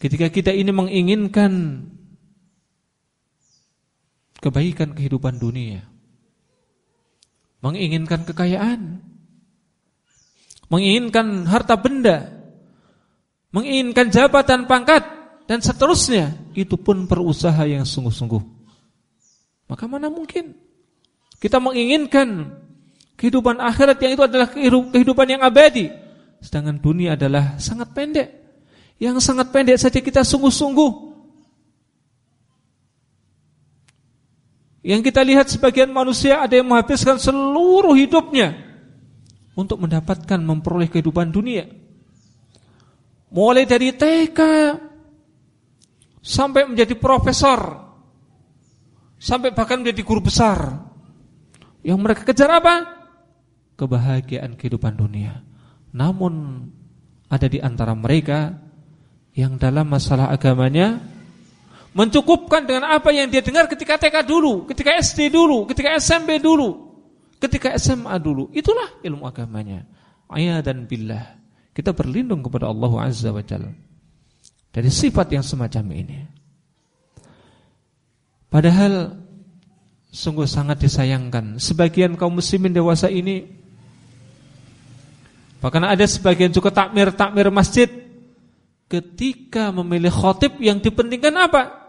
Ketika kita ini menginginkan kebaikan kehidupan dunia, menginginkan kekayaan, menginginkan harta benda, menginginkan jabatan pangkat dan seterusnya, itu pun berusaha yang sungguh-sungguh. Maka mana mungkin kita menginginkan kehidupan akhirat yang itu adalah kehidupan yang abadi, sedangkan dunia adalah sangat pendek. Yang sangat pendek saja kita sungguh-sungguh. Yang kita lihat sebagian manusia ada yang menghabiskan seluruh hidupnya untuk mendapatkan memperoleh kehidupan dunia. Mulai dari TK sampai menjadi profesor, sampai bahkan menjadi guru besar. Yang mereka kejar apa? Kebahagiaan kehidupan dunia. Namun ada di antara mereka yang dalam masalah agamanya mencukupkan dengan apa yang dia dengar ketika TK dulu, ketika SD dulu, ketika SMP dulu, ketika SMA dulu. Itulah ilmu agamanya. Ayat dan billah. Kita berlindung kepada Allah Azza wa Jalla dari sifat yang semacam ini. Padahal sungguh sangat disayangkan sebagian kaum muslimin dewasa ini bahkan ada sebagian juga takmir-takmir masjid ketika memilih khotib yang dipentingkan apa?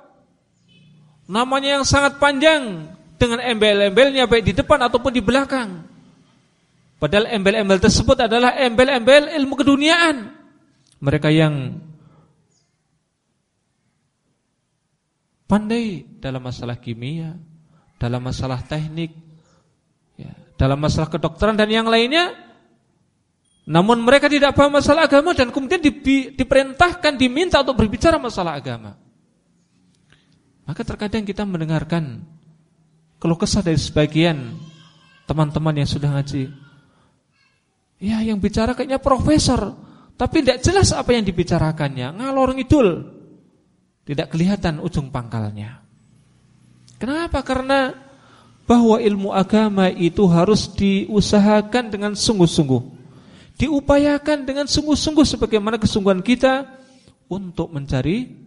Namanya yang sangat panjang dengan embel-embelnya baik di depan ataupun di belakang. Padahal embel-embel tersebut adalah embel-embel ilmu keduniaan. Mereka yang pandai dalam masalah kimia, dalam masalah teknik, ya, dalam masalah kedokteran dan yang lainnya namun mereka tidak paham masalah agama dan kemudian di, diperintahkan, diminta untuk berbicara masalah agama. Maka terkadang kita mendengarkan keluh kesah dari sebagian teman-teman yang sudah ngaji. Ya yang bicara kayaknya profesor, tapi tidak jelas apa yang dibicarakannya, ngalor ngidul. Tidak kelihatan ujung pangkalnya. Kenapa? Karena bahwa ilmu agama itu harus diusahakan dengan sungguh-sungguh diupayakan dengan sungguh-sungguh sebagaimana kesungguhan kita untuk mencari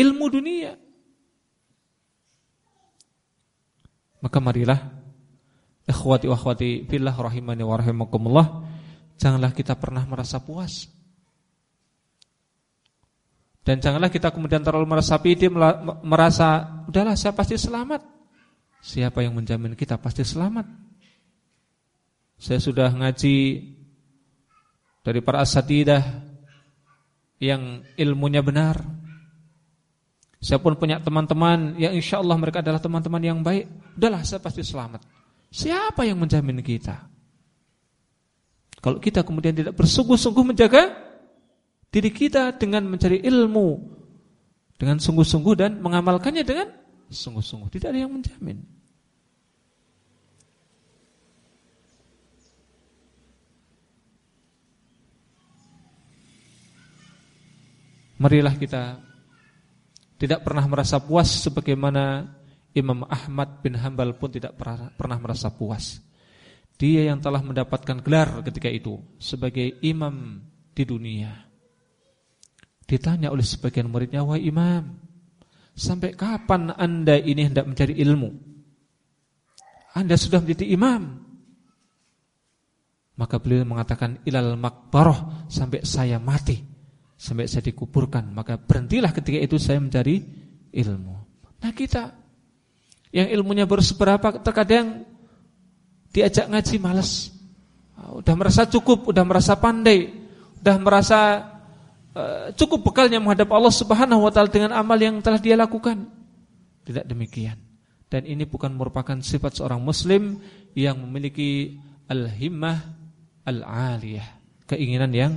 ilmu dunia. Maka marilah ikhwati wa akhwati fillah rahimani wa rahimakumullah, janganlah kita pernah merasa puas. Dan janganlah kita kemudian terlalu merasa pede merasa udahlah saya pasti selamat. Siapa yang menjamin kita pasti selamat? Saya sudah ngaji dari para asatidah yang ilmunya benar. Saya pun punya teman-teman yang insya Allah mereka adalah teman-teman yang baik. Udahlah saya pasti selamat. Siapa yang menjamin kita? Kalau kita kemudian tidak bersungguh-sungguh menjaga diri kita dengan mencari ilmu dengan sungguh-sungguh dan mengamalkannya dengan sungguh-sungguh, tidak ada yang menjamin. Marilah kita tidak pernah merasa puas sebagaimana Imam Ahmad bin Hambal pun tidak pernah, merasa puas. Dia yang telah mendapatkan gelar ketika itu sebagai imam di dunia. Ditanya oleh sebagian muridnya, "Wahai imam, sampai kapan Anda ini hendak mencari ilmu? Anda sudah menjadi imam." Maka beliau mengatakan, "Ilal makbaroh sampai saya mati." Sampai saya dikuburkan, maka berhentilah ketika itu saya mencari ilmu. Nah kita yang ilmunya baru seberapa terkadang diajak ngaji males. Udah merasa cukup, udah merasa pandai, udah merasa uh, cukup bekalnya menghadap Allah Subhanahu wa taala dengan amal yang telah dia lakukan. Tidak demikian. Dan ini bukan merupakan sifat seorang muslim yang memiliki al-himmah al-aliyah, keinginan yang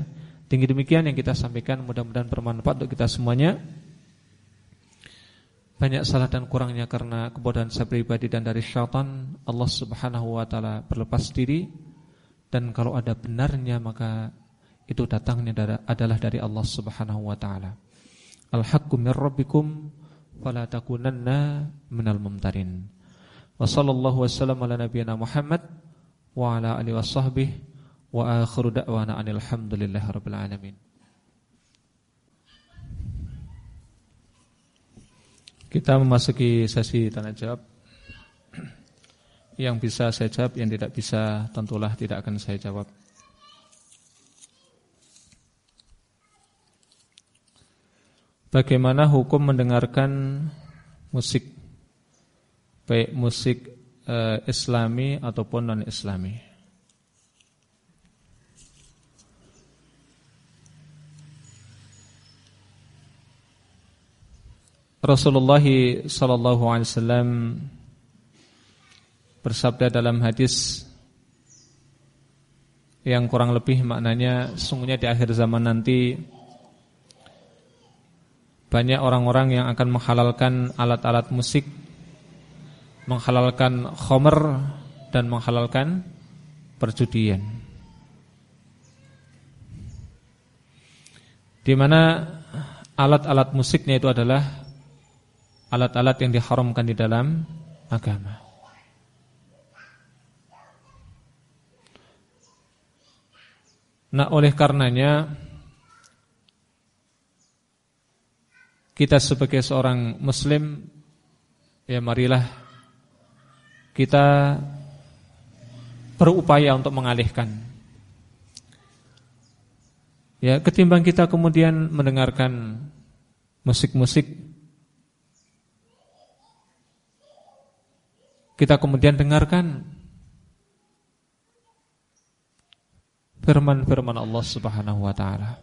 Tinggi demikian yang kita sampaikan mudah-mudahan bermanfaat untuk kita semuanya. Banyak salah dan kurangnya karena kebodohan saya pribadi dan dari syaitan Allah subhanahu wa ta'ala berlepas diri. Dan kalau ada benarnya maka itu datangnya adalah dari Allah subhanahu wa ta'ala. Al-haqqu min rabbikum Fala takunanna minal mumtarin. Wa sallallahu ala nabiyana Muhammad Wa ala alihi wa Wa akhiru da'wana anil hamdulillahi rabbil alamin. Kita memasuki sesi tanya jawab. Yang bisa saya jawab, yang tidak bisa tentulah tidak akan saya jawab. Bagaimana hukum mendengarkan musik baik musik eh, islami ataupun non-islami? Rasulullah sallallahu alaihi wasallam bersabda dalam hadis yang kurang lebih maknanya sungguhnya di akhir zaman nanti banyak orang-orang yang akan menghalalkan alat-alat musik, menghalalkan khomer dan menghalalkan perjudian. Di mana alat-alat musiknya itu adalah alat-alat yang diharamkan di dalam agama. Nah, oleh karenanya kita sebagai seorang muslim ya marilah kita berupaya untuk mengalihkan Ya, ketimbang kita kemudian mendengarkan musik-musik kita kemudian dengarkan firman-firman Allah Subhanahu wa taala.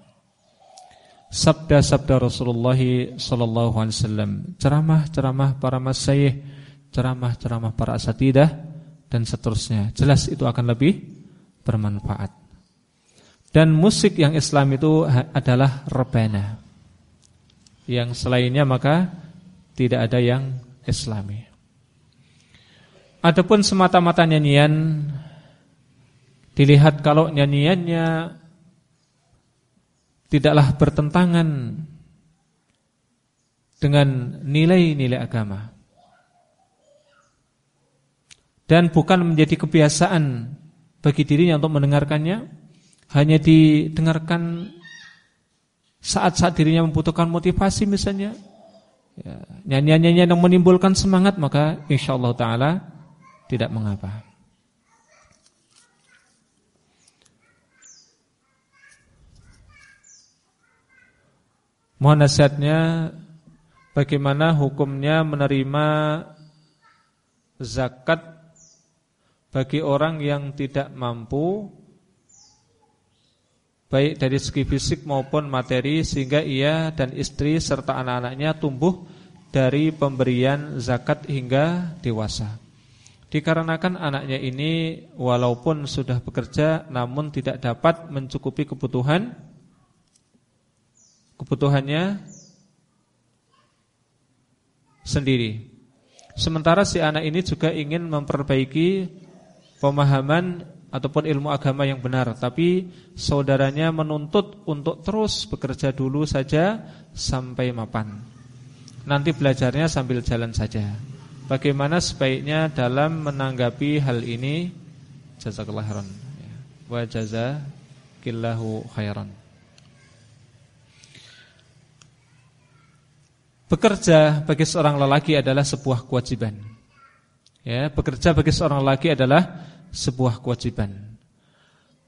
Sabda-sabda Rasulullah sallallahu alaihi wasallam, ceramah-ceramah para masyayikh, ceramah-ceramah para asatidah dan seterusnya. Jelas itu akan lebih bermanfaat. Dan musik yang Islam itu adalah rebana. Yang selainnya maka tidak ada yang islami. Adapun semata-mata nyanyian dilihat kalau nyanyiannya tidaklah bertentangan dengan nilai-nilai agama. Dan bukan menjadi kebiasaan bagi dirinya untuk mendengarkannya hanya didengarkan saat-saat dirinya membutuhkan motivasi misalnya. Ya, nyanyian-nyanyian yang menimbulkan semangat maka insyaallah taala tidak mengapa. Mohon nasihatnya bagaimana hukumnya menerima zakat bagi orang yang tidak mampu baik dari segi fisik maupun materi sehingga ia dan istri serta anak-anaknya tumbuh dari pemberian zakat hingga dewasa. Dikarenakan anaknya ini walaupun sudah bekerja namun tidak dapat mencukupi kebutuhan kebutuhannya sendiri. Sementara si anak ini juga ingin memperbaiki pemahaman ataupun ilmu agama yang benar, tapi saudaranya menuntut untuk terus bekerja dulu saja sampai mapan. Nanti belajarnya sambil jalan saja. Bagaimana sebaiknya dalam menanggapi hal ini? Jazakallahu khairan. Wa jazakillahu khairan. Bekerja bagi seorang lelaki adalah sebuah kewajiban. Ya, bekerja bagi seorang lelaki adalah sebuah kewajiban.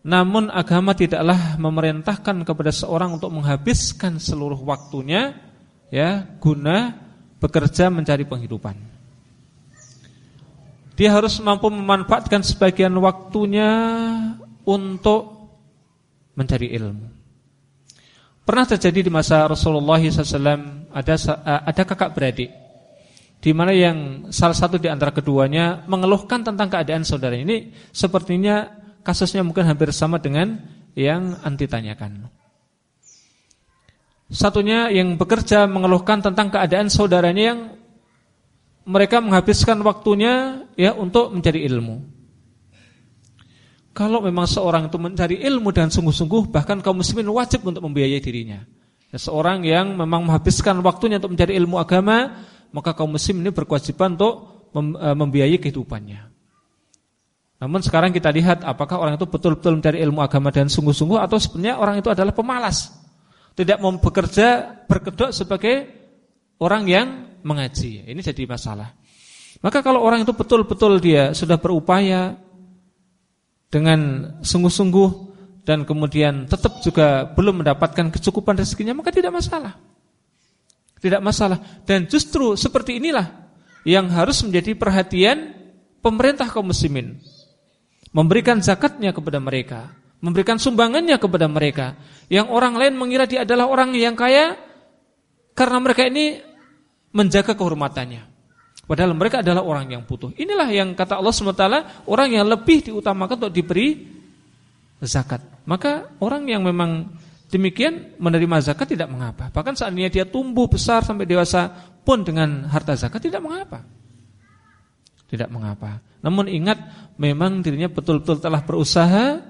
Namun agama tidaklah memerintahkan kepada seorang untuk menghabiskan seluruh waktunya ya guna bekerja mencari penghidupan. Dia harus mampu memanfaatkan sebagian waktunya untuk mencari ilmu. Pernah terjadi di masa Rasulullah SAW ada ada kakak beradik, di mana yang salah satu di antara keduanya mengeluhkan tentang keadaan saudara ini. Sepertinya kasusnya mungkin hampir sama dengan yang anti tanyakan. Satunya yang bekerja mengeluhkan tentang keadaan saudaranya yang mereka menghabiskan waktunya ya untuk mencari ilmu. Kalau memang seorang itu mencari ilmu dan sungguh-sungguh, bahkan kaum muslimin wajib untuk membiayai dirinya. Ya, seorang yang memang menghabiskan waktunya untuk mencari ilmu agama, maka kaum muslim ini berkewajiban untuk e, membiayai kehidupannya. Namun sekarang kita lihat apakah orang itu betul-betul mencari ilmu agama dan sungguh-sungguh atau sebenarnya orang itu adalah pemalas. Tidak mau bekerja berkedok sebagai orang yang mengaji. Ini jadi masalah. Maka kalau orang itu betul-betul dia sudah berupaya dengan sungguh-sungguh dan kemudian tetap juga belum mendapatkan kecukupan rezekinya, maka tidak masalah. Tidak masalah. Dan justru seperti inilah yang harus menjadi perhatian pemerintah kaum muslimin. Memberikan zakatnya kepada mereka, memberikan sumbangannya kepada mereka. Yang orang lain mengira dia adalah orang yang kaya karena mereka ini menjaga kehormatannya. Padahal mereka adalah orang yang butuh. Inilah yang kata Allah SWT, orang yang lebih diutamakan untuk diberi zakat. Maka orang yang memang demikian menerima zakat tidak mengapa. Bahkan seandainya dia tumbuh besar sampai dewasa pun dengan harta zakat tidak mengapa. Tidak mengapa. Namun ingat memang dirinya betul-betul telah berusaha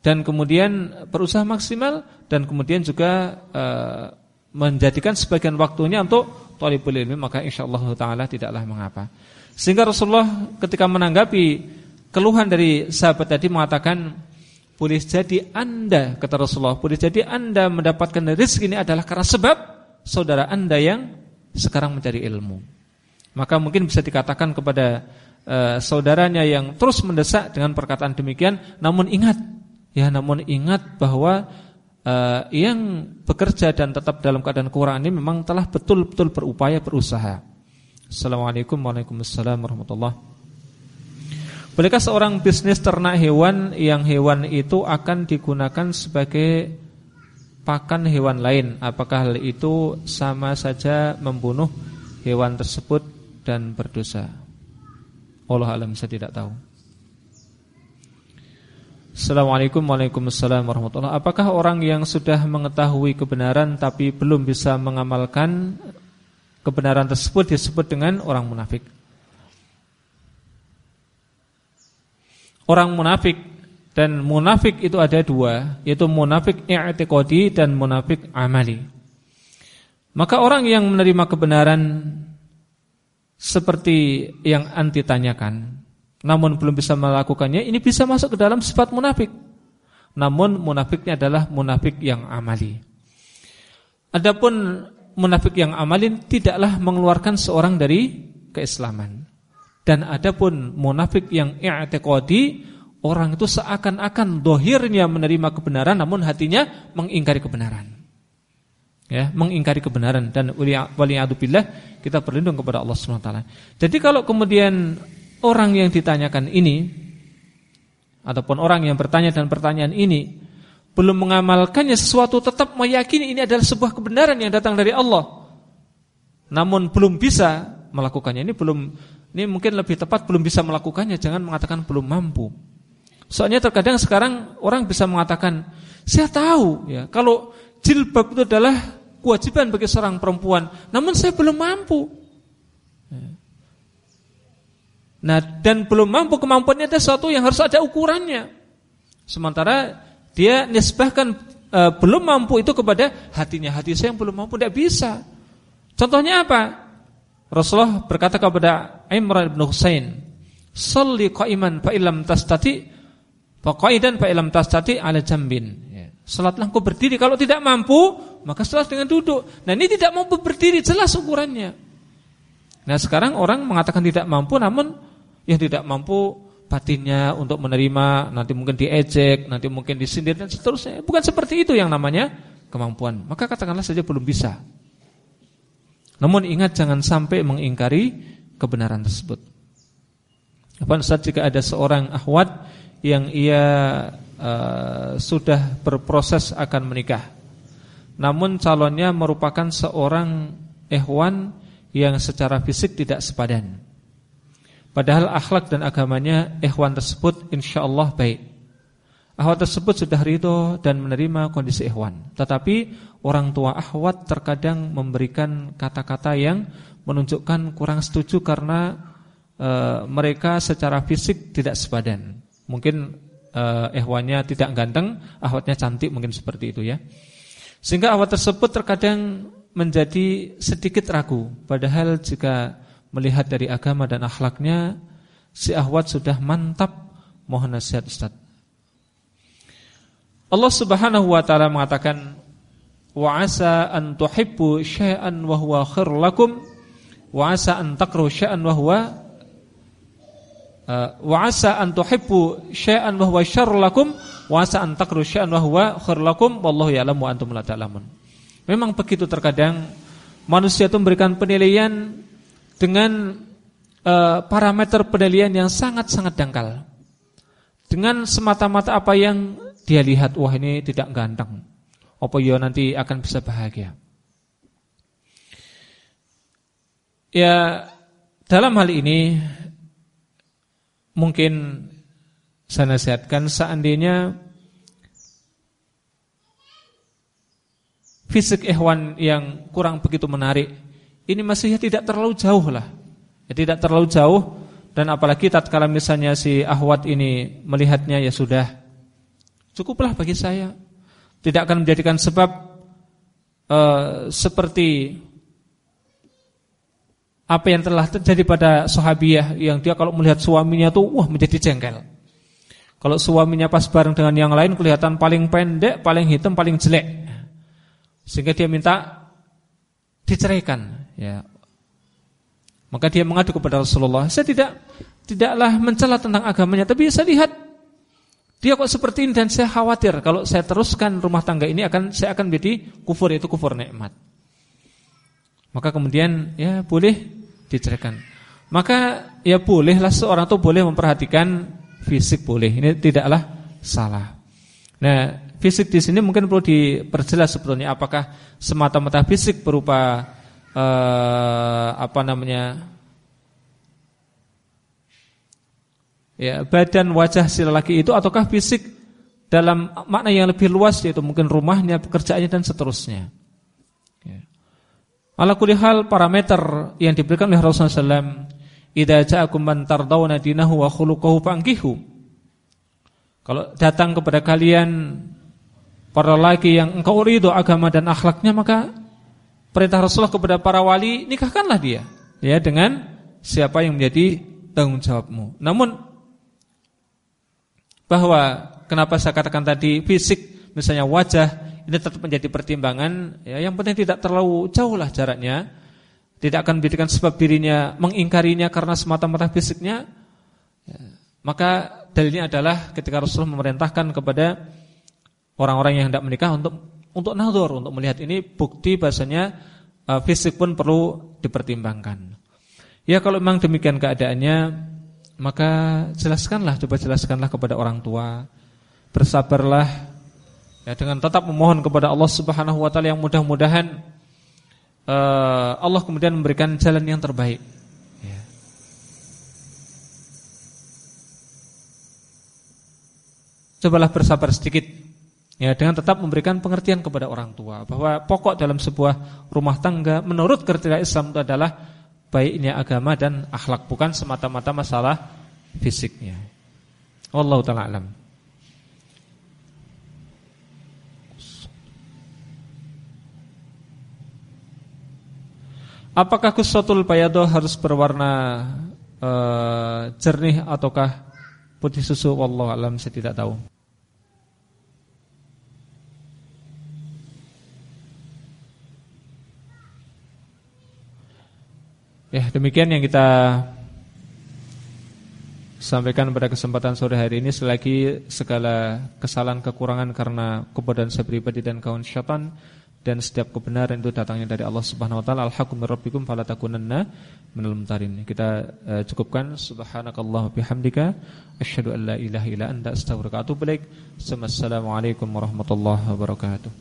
dan kemudian berusaha maksimal dan kemudian juga uh, menjadikan sebagian waktunya untuk thalibul ilmi maka insyaallah taala tidaklah mengapa. Sehingga Rasulullah ketika menanggapi keluhan dari sahabat tadi mengatakan boleh jadi Anda kata Rasulullah, boleh jadi Anda mendapatkan rezeki ini adalah karena sebab saudara Anda yang sekarang mencari ilmu. Maka mungkin bisa dikatakan kepada uh, saudaranya yang terus mendesak dengan perkataan demikian, namun ingat ya namun ingat bahwa uh, yang bekerja dan tetap dalam keadaan kekurangan ini memang telah betul-betul berupaya berusaha. Assalamualaikum warahmatullahi wabarakatuh. Bolehkah seorang bisnis ternak hewan yang hewan itu akan digunakan sebagai pakan hewan lain? Apakah hal itu sama saja membunuh hewan tersebut dan berdosa? Allah alam saya tidak tahu. Assalamualaikum Waalaikumsalam warahmatullahi Apakah orang yang sudah mengetahui kebenaran Tapi belum bisa mengamalkan Kebenaran tersebut disebut dengan orang munafik? Orang munafik Dan munafik itu ada dua Yaitu munafik i'tiqadi dan munafik amali. Maka orang yang menerima kebenaran Seperti yang anti tanyakan namun belum bisa melakukannya, ini bisa masuk ke dalam sifat munafik. Namun munafiknya adalah munafik yang amali. Adapun munafik yang amali tidaklah mengeluarkan seorang dari keislaman. Dan adapun munafik yang i'tiqadi, orang itu seakan-akan dohirnya menerima kebenaran namun hatinya mengingkari kebenaran. Ya, mengingkari kebenaran dan waliyadzubillah kita berlindung kepada Allah Subhanahu wa taala. Jadi kalau kemudian orang yang ditanyakan ini ataupun orang yang bertanya dan pertanyaan ini belum mengamalkannya sesuatu tetap meyakini ini adalah sebuah kebenaran yang datang dari Allah. Namun belum bisa melakukannya. Ini belum ini mungkin lebih tepat belum bisa melakukannya, jangan mengatakan belum mampu. Soalnya terkadang sekarang orang bisa mengatakan, saya tahu ya, kalau jilbab itu adalah kewajiban bagi seorang perempuan, namun saya belum mampu. Ya. Nah, dan belum mampu kemampuannya itu sesuatu yang harus ada ukurannya. Sementara dia nisbahkan e, belum mampu itu kepada hatinya. Hati saya yang belum mampu tidak bisa. Contohnya apa? Rasulullah berkata kepada Imran bin Husain, "Shalli qa'iman fa illam tastati fa qa'idan fa illam tastati ala jambin." Ya. Salatlah engkau berdiri kalau tidak mampu, maka salat dengan duduk. Nah, ini tidak mampu berdiri jelas ukurannya. Nah, sekarang orang mengatakan tidak mampu namun yang tidak mampu batinnya untuk menerima, nanti mungkin diejek, nanti mungkin disindir dan seterusnya. Bukan seperti itu yang namanya kemampuan. Maka katakanlah saja belum bisa. Namun ingat jangan sampai mengingkari kebenaran tersebut. Apa saat jika ada seorang ahwat yang ia uh, sudah berproses akan menikah. Namun calonnya merupakan seorang ehwan yang secara fisik tidak sepadan. Padahal akhlak dan agamanya ikhwan tersebut insya Allah baik. Ahwat tersebut sudah ridho dan menerima kondisi ikhwan. Tetapi orang tua ahwat terkadang memberikan kata-kata yang menunjukkan kurang setuju karena e, mereka secara fisik tidak sepadan. Mungkin e, ikhwannya tidak ganteng, ahwatnya cantik mungkin seperti itu ya. Sehingga ahwat tersebut terkadang menjadi sedikit ragu. Padahal jika melihat dari agama dan akhlaknya si ahwat sudah mantap mohon nasihat Ustaz. Allah Subhanahu wa taala mengatakan wa asa an tuhibbu syai'an wa huwa khair lakum wa asa an takrahu syai'an wa huwa uh, wa asa an tuhibbu syai'an wa huwa syarr lakum wa asa an takrahu syai'an wa huwa khair lakum wallahu ya'lamu antum la ta'lamun. Memang begitu terkadang manusia itu memberikan penilaian dengan uh, parameter penilaian yang sangat-sangat dangkal. Dengan semata-mata apa yang dia lihat, wah ini tidak ganteng. Apa ya nanti akan bisa bahagia. Ya, dalam hal ini mungkin saya nasihatkan seandainya fisik ikhwan yang kurang begitu menarik ini masih tidak terlalu jauh lah. Ya, tidak terlalu jauh dan apalagi tatkala misalnya si ahwat ini melihatnya ya sudah cukuplah bagi saya. Tidak akan menjadikan sebab uh, seperti apa yang telah terjadi pada sahabiah yang dia kalau melihat suaminya tuh wah menjadi jengkel. Kalau suaminya pas bareng dengan yang lain kelihatan paling pendek, paling hitam, paling jelek. Sehingga dia minta diceraikan ya. Maka dia mengadu kepada Rasulullah, saya tidak tidaklah mencela tentang agamanya, tapi saya lihat dia kok seperti ini dan saya khawatir kalau saya teruskan rumah tangga ini akan saya akan menjadi kufur itu kufur nikmat. Maka kemudian ya boleh diceraikan. Maka ya bolehlah seorang itu boleh memperhatikan fisik boleh. Ini tidaklah salah. Nah, fisik di sini mungkin perlu diperjelas sebetulnya apakah semata-mata fisik berupa uh, apa namanya ya badan wajah si lelaki itu ataukah fisik dalam makna yang lebih luas yaitu mungkin rumahnya, pekerjaannya dan seterusnya. Ya. Ala kulli hal parameter yang diberikan oleh Rasulullah SAW Idza ja'akum man tardawna dinahu wa khuluquhu fangkihu. Kalau datang kepada kalian para laki yang engkau ridho agama dan akhlaknya maka perintah Rasulullah kepada para wali, nikahkanlah dia ya dengan siapa yang menjadi tanggung jawabmu. Namun bahwa kenapa saya katakan tadi fisik misalnya wajah ini tetap menjadi pertimbangan ya yang penting tidak terlalu jauh lah jaraknya. Tidak akan menjadikan sebab dirinya mengingkarinya karena semata-mata fisiknya. Ya, maka dalilnya adalah ketika Rasulullah memerintahkan kepada orang-orang yang hendak menikah untuk untuk nazar, untuk melihat ini bukti bahasanya uh, fisik pun perlu dipertimbangkan. Ya kalau memang demikian keadaannya, maka jelaskanlah, coba jelaskanlah kepada orang tua. Bersabarlah Ya, dengan tetap memohon kepada Allah Subhanahu wa taala yang mudah-mudahan uh, Allah kemudian memberikan jalan yang terbaik. Ya. Cobalah bersabar sedikit. Ya, dengan tetap memberikan pengertian kepada orang tua bahwa pokok dalam sebuah rumah tangga menurut kriteria Islam itu adalah baiknya agama dan akhlak bukan semata-mata masalah fisiknya. Wallahu taala alam. Apakah kusatul payado harus berwarna uh, jernih ataukah putih susu? Wallahu alam saya tidak tahu. Ya, demikian yang kita sampaikan pada kesempatan sore hari ini selagi segala kesalahan kekurangan karena kebodohan saya pribadi dan kawan syaitan dan setiap kebenaran itu datangnya dari Allah Subhanahu wa taala al-haqqu rabbikum fala takunanna minal mumtarin. Kita uh, cukupkan subhanakallah bihamdika asyhadu an la ilaha wa atubu ilaik. Assalamualaikum warahmatullahi wabarakatuh.